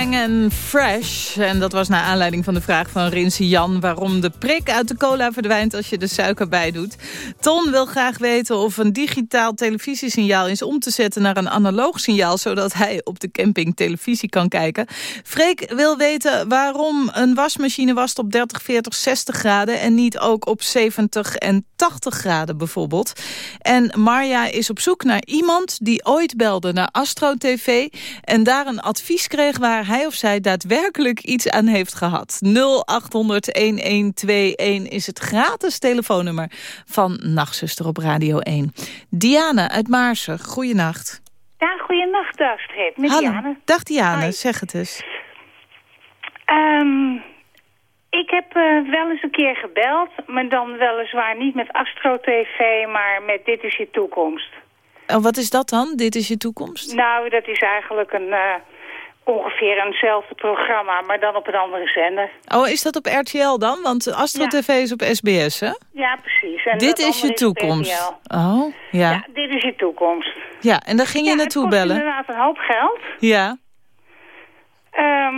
En Fresh. En dat was naar aanleiding van de vraag van Rinse Jan... waarom de prik uit de cola verdwijnt als je de suiker bij doet. Ton wil graag weten of een digitaal televisiesignaal is om te zetten... naar een analoog signaal, zodat hij op de camping televisie kan kijken. Freek wil weten waarom een wasmachine wast op 30, 40, 60 graden... en niet ook op 70 en 80 graden bijvoorbeeld. En Marja is op zoek naar iemand die ooit belde naar Astro TV... en daar een advies kreeg waar hij of zij daadwerkelijk iets aan heeft gehad. 0800-1121 is het gratis telefoonnummer van Nachtzuster op Radio 1. Diane uit Maarsen, goeienacht. Ja, goeienacht, Astrid. Met Hallo. Dag Diane, Hoi. zeg het eens. Ehm, ik heb eh, wel eens een keer gebeld, maar dan weliswaar niet met Astro TV, maar met Dit is je toekomst. Oh, wat is dat dan? Dit is je toekomst? Nou, dat is eigenlijk een eh, ongeveer eenzelfde programma, maar dan op een andere zender. Oh, is dat op RTL dan? Want Astro Ja. TV is op SBS, hè? Ja, precies. En Dit is je toekomst. Oh, ja. Ja, dit is je toekomst. Ja, en daar ging je ja, naartoe bellen? inderdaad een hoop geld. Ja. Ehm,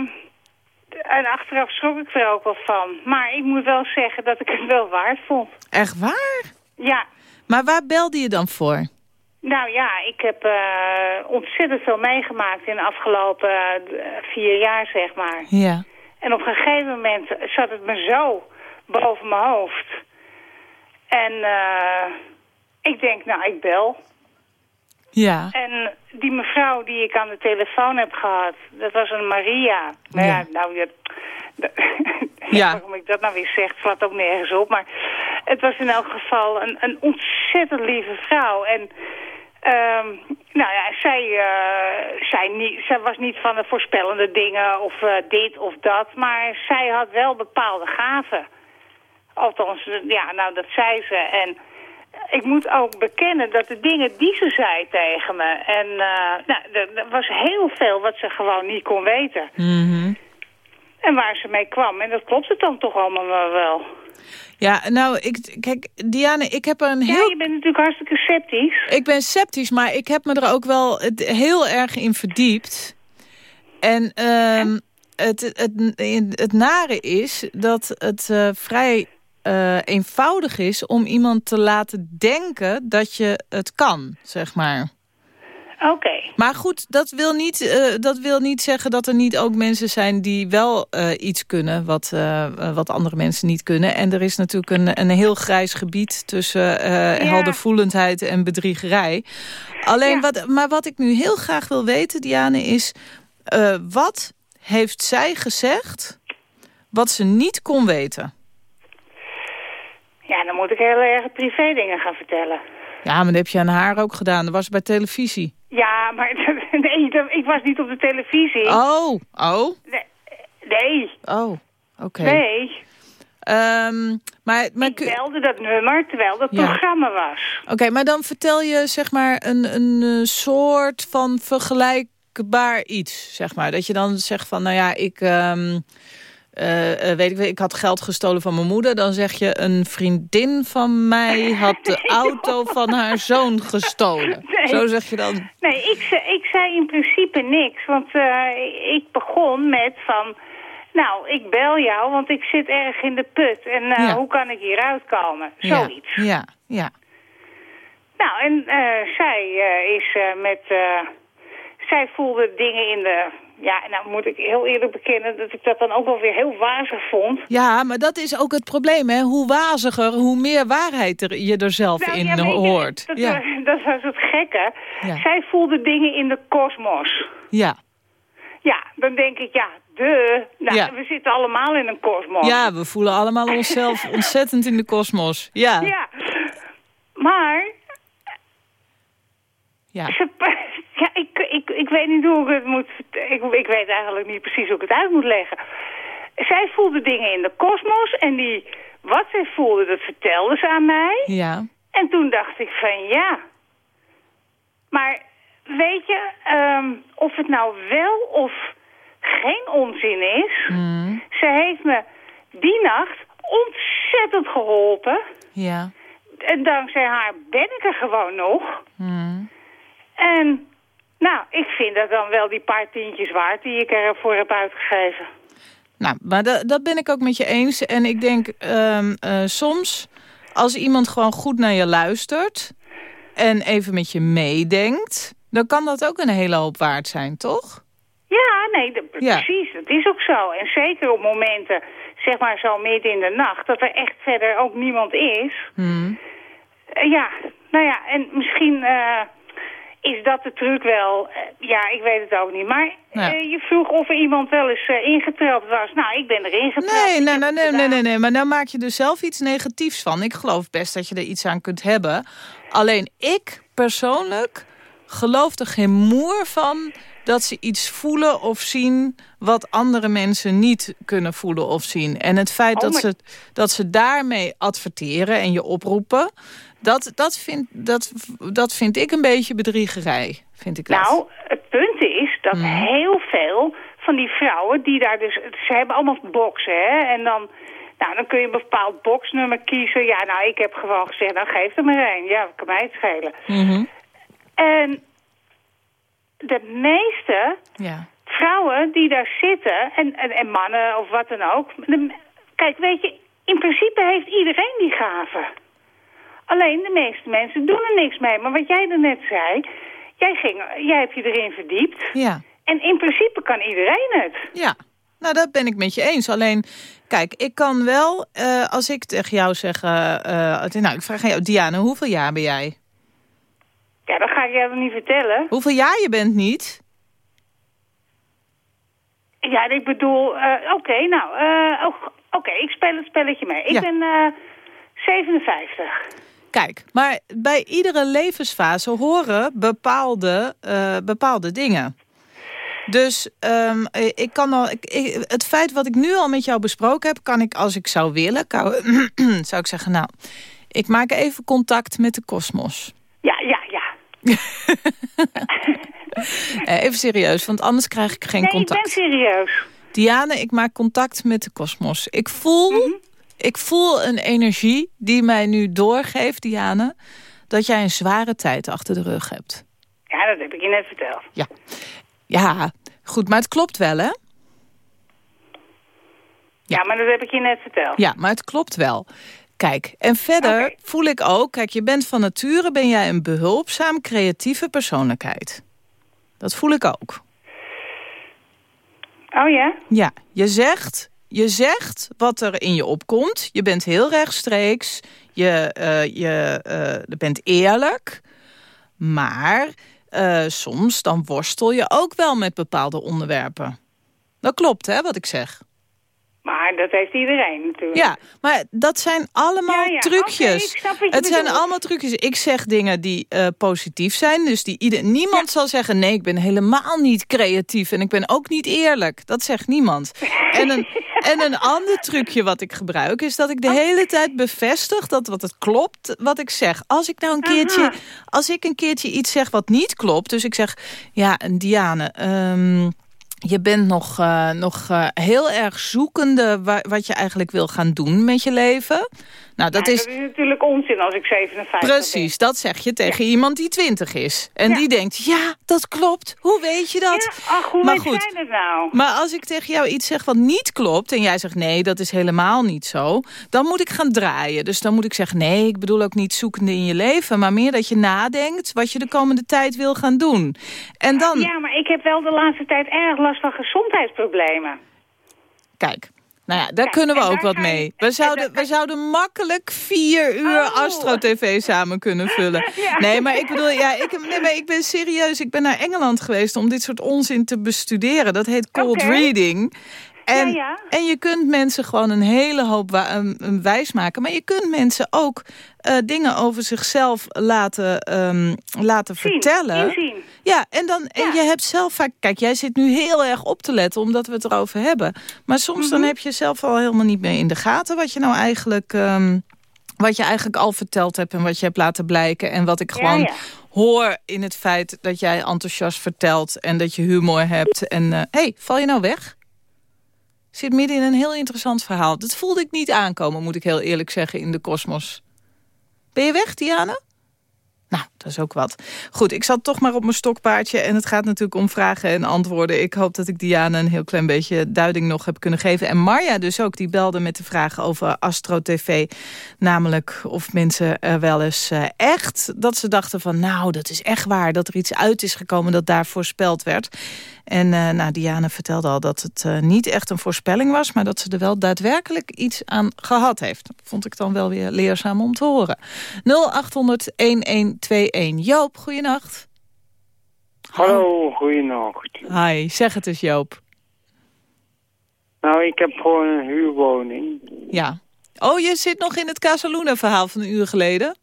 en achteraf schrok ik er ook wel van. Maar ik moet wel zeggen dat ik het wel waard vond. Echt waar? Ja, Maar waar belde je dan voor? Nou ja, ik heb eh, ontzettend veel meegemaakt in de afgelopen eh, vier jaar, zeg maar. Ja. En op een gegeven moment zat het me zo boven mijn hoofd. En eh, ik denk, nou, ik bel. Ja. En die mevrouw die ik aan de telefoon heb gehad, dat was een Maria. Nou ja, Ja. nou, dat- Ja. waarom ik dat nou weer zeg, slaat ook nergens op. Maar het was in elk geval een, een ontzettend lieve vrouw. En ehm, nou ja, zij, eh, zij, niet, was niet van de voorspellende dingen of eh, dit of dat. Maar zij had wel bepaalde gaven. Althans, eh, ja, nou dat zei ze. En ik moet ook bekennen dat de dingen die ze zei tegen me... en nou, er, er was heel veel wat ze gewoon niet kon weten. Mhm. En waar ze mee kwam. En dat klopt het dan toch allemaal wel. Ja, nou, ik, kijk, Diane, ik heb er een Ja, heel... je bent natuurlijk hartstikke sceptisch. Ik ben sceptisch, maar ik heb me er ook wel het- heel erg in verdiept. En ehm, het, het, het nare is dat het eh, vrij eh, eenvoudig is om iemand te laten denken dat je het kan, zeg maar. Oké. Maar goed, dat wil, niet, eh, dat wil niet zeggen dat er niet ook mensen zijn die wel eh, iets kunnen wat, eh, wat andere mensen niet kunnen. En er is natuurlijk een, een heel grijs gebied tussen Ja. heldervoelendheid en bedriegerij. Alleen, wat, maar wat ik nu heel graag wil weten, Diane, is wat heeft zij gezegd wat ze niet kon weten? Ja, dan moet ik heel erg privé dingen gaan vertellen. Ja, maar dat heb je aan haar ook gedaan. Dat was bij televisie. Ja, maar nee, ik was niet op de televisie. Oh, oh, Nee. nee. oh, oké. Nee. Ehm, maar, maar Ik belde dat nummer terwijl dat Ja. programma was. Oké, maar dan vertel je zeg maar een, een eh, soort van vergelijkbaar iets, zeg maar. Dat je dan zegt van, nou ja, ik, ehm, eh, eh, weet ik, ik had geld gestolen van mijn moeder. Dan zeg je, een vriendin van mij had de auto van haar zoon gestolen. Nee. Zo zeg je dan. Nee, ik, ik zei in principe niks. Want eh, ik begon met van... Nou, ik bel jou, want ik zit erg in de put. En Ja. hoe kan ik hieruit komen? Zoiets. Ja, ja. Nou, en zij is met... zij voelde dingen in de... Ja, nou moet ik heel eerlijk bekennen dat ik dat dan ook wel weer heel wazig vond. Ja, maar dat is ook het probleem, hè. Hoe waziger, hoe meer waarheid er, je er zelf Nou, in ja, hoort. Dat, ja, eh, dat was het gekke. Ja. Zij voelde dingen in de kosmos. ja. Ja, dan denk ik, ja, de. Nou, Ja. we zitten allemaal in een kosmos. ja, we voelen allemaal onszelf ontzettend in de kosmos. Ja, Ja. Maar, ja. ze, ja ik, ik, ik weet niet hoe ik het moet... Ik, ik weet eigenlijk niet precies hoe ik het uit moet leggen. Zij voelde dingen in de kosmos en die... Wat zij voelde, dat vertelde ze aan mij. ja. En toen dacht ik van ja. Maar weet je, ehm, of het nou wel of geen onzin is... Mm, Ze heeft me die nacht ontzettend geholpen. ja. En dankzij haar ben ik er gewoon nog. Mm. En Nou, ik vind dat dan wel die paar tientjes waard die ik ervoor heb uitgegeven. Nou, maar da- dat ben ik ook met je eens. En ik denk ehm, eh, soms, als iemand gewoon goed naar je luistert... en even met je meedenkt... dan kan dat ook een hele hoop waard zijn, toch? Ja, nee, Ja. precies. Dat is ook zo. En zeker op momenten, zeg maar zo midden in de nacht... dat er echt verder ook niemand is. Hmm. Eh, ja, nou ja, en misschien eh, is dat de truc wel. Eh, ja, ik weet het ook niet. Maar Ja. eh, je vroeg of er iemand wel eens eh, ingetrapt was. Nou, ik ben erin getrapt. Nee, Ik nee, nee, nee, nee, nee, nee. Maar nou maak je er zelf iets negatiefs van. Ik geloof best dat je er iets aan kunt hebben. Alleen ik persoonlijk geloof er geen moer van... dat ze iets voelen of zien wat andere mensen niet kunnen voelen of zien. En het feit Oh, dat, maar- ze, dat ze daarmee adverteren en je oproepen... Dat, dat, vind, dat, dat vind ik een beetje bedriegerij, vind ik dat. Nou, het punt is dat Mhm. heel veel van die vrouwen die daar dus... Ze hebben allemaal boxen, hè. En dan, nou, dan kun je een bepaald boxnummer kiezen. Ja, nou, ik heb gewoon gezegd, nou, geef er maar één. Ja, kan mij het schelen. Mhm. En de meeste Ja. vrouwen die daar zitten, en, en, en mannen of wat dan ook... de- kijk, weet je, in principe heeft iedereen die gaven. Alleen de meeste mensen doen er niks mee. Maar wat jij net zei, jij, ging, jij hebt je erin verdiept. Ja. En in principe kan iedereen het. Ja, nou dat ben ik met je eens. Alleen, kijk, ik kan wel, eh, als ik tegen jou zeg... eh, eh, nou, ik vraag aan jou, Diana, hoeveel jaar ben jij? Ja, dat ga ik jou niet vertellen. Hoeveel jaar je bent niet? Ja, ik bedoel, oké, nou, oké, ik speel het spelletje mee. Ik Ja. ben eh 57. Kijk, maar bij iedere levensfase horen bepaalde, eh, bepaalde dingen. Dus ehm, eh, ik kan al, ik, ik- het feit wat ik nu al met jou besproken heb... kan ik, als ik zou willen, zou ik zeggen... nou, ik maak even contact met de kosmos. Ja, ja, ja. Eh, even serieus, want anders krijg ik geen nee, contact. ik ben serieus. Diane, ik maak contact met de kosmos. Ik voel, Mhm. Ik voel een energie die mij nu doorgeeft, Diane... dat jij een zware tijd achter de rug hebt. Ja, dat heb ik je net verteld. Ja, ja goed, maar het klopt wel, hè? Ja, maar dat heb ik je net verteld. Ja, maar het klopt wel. Kijk, en verder voel ik ook... Kijk, je bent van nature ben jij een behulpzaam, creatieve persoonlijkheid. Dat voel ik ook. Oh ja? Ja, je zegt, je zegt wat er in je opkomt. Je bent heel rechtstreeks. Je, eh, je eh, bent eerlijk. Maar eh, soms dan worstel je ook wel met bepaalde onderwerpen. Dat klopt, hè, wat ik zeg. Maar dat heeft iedereen natuurlijk. Ja, maar dat zijn allemaal Ja, ja, trucjes. het zijn allemaal trucjes. Ik zeg dingen die eh, positief zijn. Dus die ieder, niemand zal zeggen... nee, ik ben helemaal niet creatief en ik ben ook niet eerlijk. Dat zegt niemand. En een, en een ander trucje wat ik gebruik... is dat ik de hele tijd bevestig dat wat het klopt wat ik zeg. Als ik nou een keertje, als ik een keertje iets zeg wat niet klopt... dus ik zeg, ja, Diane... ehm, je bent nog, eh, nog eh, heel erg zoekende wa- wat je eigenlijk wil gaan doen met je leven. Nou, dat Ja, is dat is natuurlijk onzin als ik 57 precies, dat zeg je tegen iemand die 20 is. En die denkt, ja, dat klopt. Hoe weet je dat? Ach, hoe maar goed, dat nou? maar als ik tegen jou iets zeg wat niet klopt... en jij zegt, nee, dat is helemaal niet zo... dan moet ik gaan draaien. Dus dan moet ik zeggen, nee, ik bedoel ook niet zoekende in je leven... maar meer dat je nadenkt wat je de komende tijd wil gaan doen. En dan, Ja, maar ik heb wel de laatste tijd erg last van gezondheidsproblemen. kijk... Nou ja, daar Ja, kunnen we ook wat mee. We zouden, we zouden makkelijk vier uur Oh. Astro-TV samen kunnen vullen. Ja. Nee, maar ik bedoel, ja, ik, nee, maar ik ben serieus. Ik ben naar Engeland geweest om dit soort onzin te bestuderen. Dat heet cold reading. En, Ja, ja. en je kunt mensen gewoon een hele hoop um, wijs maken. Maar je kunt mensen ook eh, dingen over zichzelf laten, ehm, laten Zien, vertellen. inzien. Ja, en, dan, en je hebt zelf vaak... Kijk, jij zit nu heel erg op te letten omdat we het erover hebben. Maar soms Mhm. dan heb je zelf al helemaal niet meer in de gaten... wat je nou eigenlijk... ehm, wat je eigenlijk al verteld hebt en wat je hebt laten blijken. En wat ik gewoon hoor in het feit dat jij enthousiast vertelt... en dat je humor hebt. En, eh hey, val je nou weg? Zit midden in een heel interessant verhaal. Dat voelde ik niet aankomen, moet ik heel eerlijk zeggen, in de kosmos. Ben je weg, Diana? Nou, dat is ook wat. Goed, ik zat toch maar op mijn stokpaardje. En het gaat natuurlijk om vragen en antwoorden. Ik hoop dat ik Diana een heel klein beetje duiding nog heb kunnen geven. En Marja dus ook, die belde met de vraag over Astro TV. Namelijk of mensen er wel eens uh, echt... dat ze dachten van, nou, dat is echt waar... dat er iets uit is gekomen dat daar voorspeld werd. En uh, nou, Diana vertelde al dat het uh, niet echt een voorspelling was... maar dat ze er wel daadwerkelijk iets aan gehad heeft. Vond ik dan wel weer leerzaam om te horen. 0800-1121. Joop, goeienacht. Hallo, goeienacht. Hi, zeg het eens Joop. Nou, ik heb gewoon een huurwoning. Ja. Oh, je zit nog in het Casaluna-verhaal van een uur geleden?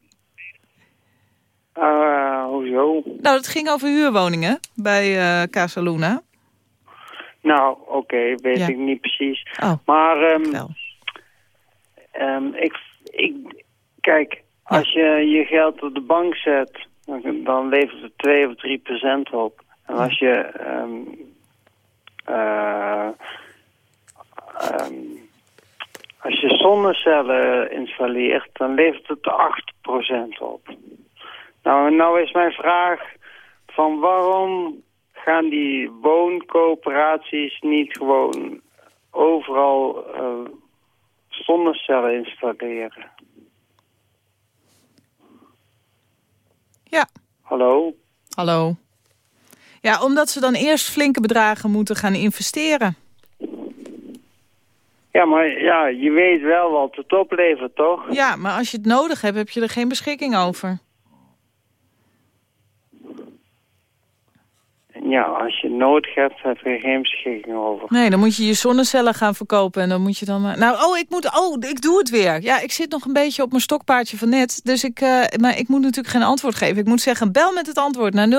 Uh, hoezo? Nou, het ging over huurwoningen bij uh, Casaluna. Nou, oké, weet ik niet precies. Oh, maar um, um, ik. Als je je geld op de bank zet, dan, dan levert het 2 of 3 procent op. En als je... Um, uh, Um, als je zonnecellen installeert, dan levert het 8% op. Nou, nou is mijn vraag van waarom gaan die wooncoöperaties niet gewoon overal uh, zonnecellen installeren? Ja. Hallo? Hallo. Ja, omdat ze dan eerst flinke bedragen moeten gaan investeren. Ja, maar ja, je weet wel wat het oplevert, toch? Ja, maar als je het nodig hebt, heb je er geen beschikking over. Ja, als je nodig hebt, heb je geen beschikking over. Nee, dan moet je je zonnecellen gaan verkopen en dan moet je dan maar... Nou, oh, ik moet... Oh, ik doe het weer. Ja, ik zit nog een beetje op mijn stokpaardje van net. Dus ik... Uh, maar ik moet natuurlijk geen antwoord geven. Ik moet zeggen, bel met het antwoord naar 0800-1121.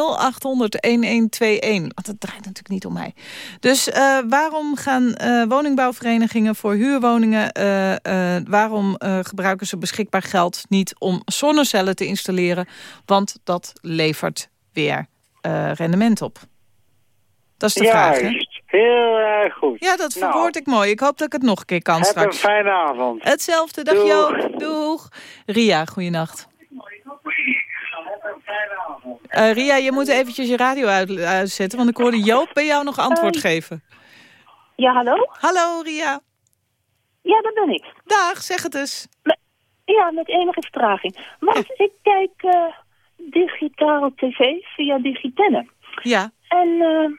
Want het draait natuurlijk niet om mij. Dus uh, waarom gaan woningbouwverenigingen voor huurwoningen... waarom gebruiken ze beschikbaar geld niet om zonnecellen te installeren? Want dat levert weer rendement op. Dat is de ja, vraag, hè? Heel erg goed. Ja, dat verwoord nou, ik mooi. Ik hoop dat ik het nog een keer kan heb straks. een fijne avond. Hetzelfde. Dag Doeg. Joop. Doeg. Ria, goeienacht. Uh, Ria, je moet eventjes je radio uitzetten, want ik hoorde Joop bij jou nog antwoord uh, geven. Ja, hallo? Hallo, Ria. Ja, dat ben ik. Dag, zeg het eens. Met, ja, met enige vertraging. Want ja. ik kijk uh, digitaal tv via Digitenne. Ja. En uh,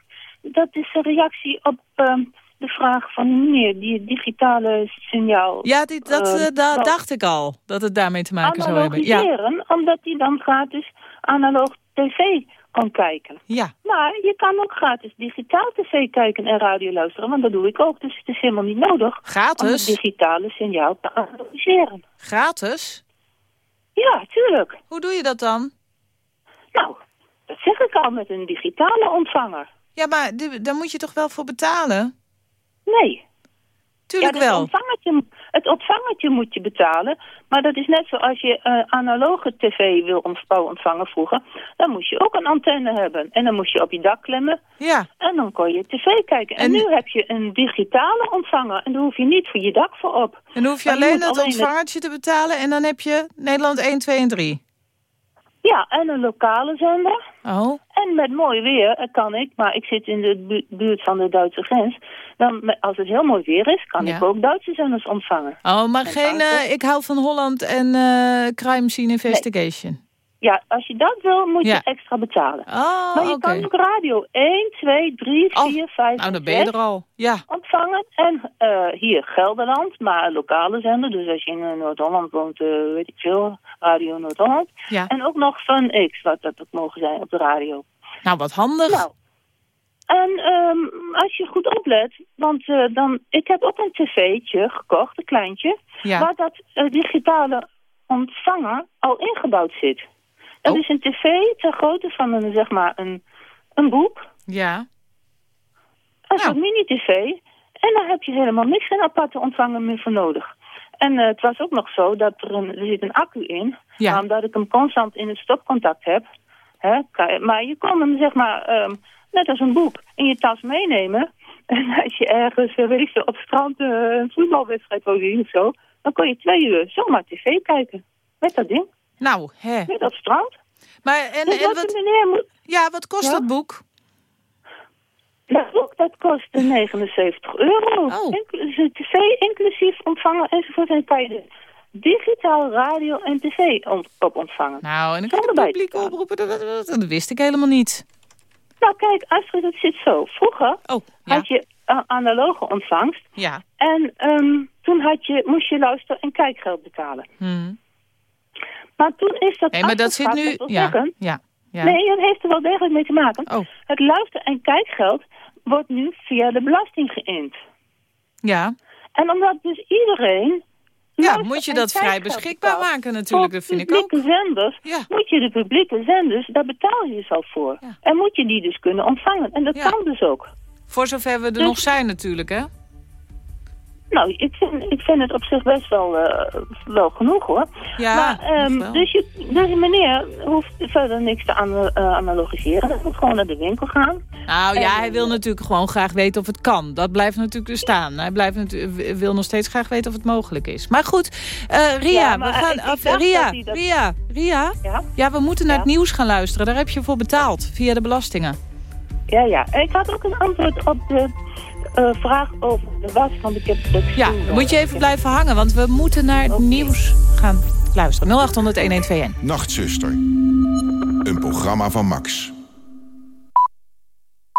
dat is een reactie op uh, de vraag van meneer, die digitale signaal. Ja, die, dat, uh, da dacht ik al, dat het daarmee te maken zou hebben. Ja. omdat hij dan gratis analoog tv kan kijken. Ja. Maar je kan ook gratis digitaal tv kijken en radio luisteren, want dat doe ik ook. Dus het is helemaal niet nodig gratis? om het digitale signaal te analyseren. Gratis? Ja, tuurlijk. Hoe doe je dat dan? Nou, dat zeg ik al met een digitale ontvanger. Ja, maar daar moet je toch wel voor betalen? Nee. Tuurlijk ja, wel. Het ontvangertje, het ontvangertje moet je betalen. Maar dat is net zoals je uh, analoge tv wil ontvangen vroeger. Dan moest je ook een antenne hebben. En dan moest je op je dak klemmen. Ja. En dan kon je tv kijken. En, en nu heb je een digitale ontvanger. En daar hoef je niet voor je dak voor op. En dan hoef je maar alleen je het ontvangertje te betalen. En dan heb je Nederland 1, 2 en 3. Ja, en een lokale zender. Oh. En met mooi weer kan ik, maar ik zit in de bu buurt van de Duitse grens. Dan, als het heel mooi weer is, kan Ja. ik ook Duitse zenders ontvangen. Oh, maar En geen eh, ik hou van Holland en eh, Crime Scene Investigation. Ja, als je dat wil, moet Ja. je extra betalen. Oh, maar je kan ook radio 1, 2, 3, 4, 5 Nou, dan en ben je 6 er al. Ja. ontvangen. En eh, hier Gelderland, maar lokale zender. Dus als je in eh, Noord-Holland woont, eh, weet ik veel, Radio Noord-Holland. Ja. En ook nog Fun X, wat dat ook mogen zijn op de radio. Nou, wat handig. Nou, en ehm, als je goed oplet, want dan, ik heb ook een tv'tje gekocht, een kleintje, Ja. waar dat digitale ontvanger al ingebouwd zit. Dat Oh. is een tv ter grootte van een, zeg maar, een, een boek, Ja. een soort mini-tv. En daar heb je helemaal niks geen aparte ontvanger meer voor nodig. En eh, het was ook nog zo dat er, een, er zit een accu in, Ja. maar omdat ik hem constant in het stopcontact heb. Hè, kan maar je kon hem zeg maar, ehm, net als een boek, in je tas meenemen. En als je ergens, eh, weet op het strand eh, een voetbalwedstrijd wou zien of zo, dan kon je twee uur zomaar tv kijken. Met dat ding, Nou, hè. met dat strand. Maar en, Dus en wat de moet... ja, wat kost Ja? dat boek? Dat boek dat kost 79 euro. Oh. Inclusief tv, inclusief ontvangen enzovoort. En kan je de digitale radio en tv op ontvangen. Nou, en dan kan je het te publiek oproepen. Dat, dat, wist ik helemaal niet. Nou kijk, Astrid, het zit zo. Vroeger Oh, ja. had je uh, analoge ontvangst. Ja. En ehm, toen had je, moest je luisteren en kijkgeld betalen. Hm. Maar toen is dat Nee, maar dat zit nu... Dat Ja, ja, ja. Nee, dat heeft er wel degelijk mee te maken. Oh. Het luister- en kijkgeld wordt nu via de belasting geïnd. Ja. En omdat dus iedereen... Ja, moet je dat vrij beschikbaar maken natuurlijk. Dat vind ik ook. publieke zenders, moet je de publieke zenders, daar betaal je al voor. En moet je die dus kunnen ontvangen. En dat Ja. kan dus ook. Voor zover we er Dus- nog zijn natuurlijk, hè? Nou, ik vind, ik vind het op zich best wel, eh, wel genoeg hoor. Ja, maar, ehm, dus, je, dus meneer hoeft verder niks te ana- eh, analogiseren. Hij moet gewoon naar de winkel gaan. Nou ja, hij wil natuurlijk gewoon graag weten of het kan. Dat blijft natuurlijk dus staan. Hij blijft wil nog steeds graag weten of het mogelijk is. Maar goed, eh, Ria, Ja, we gaan, ik- af- Ria, dat Ria, Ria, Ja? ja, we moeten naar Ja? het nieuws gaan luisteren. Daar heb je voor betaald, via de belastingen. Ja, ja. Ik had ook een antwoord op de eh, vraag over de was, want ik heb het Ja, dan moet je even blijven hangen, want we moeten naar het nieuws gaan luisteren. 0800 1121. Nachtzuster. Een programma van Max.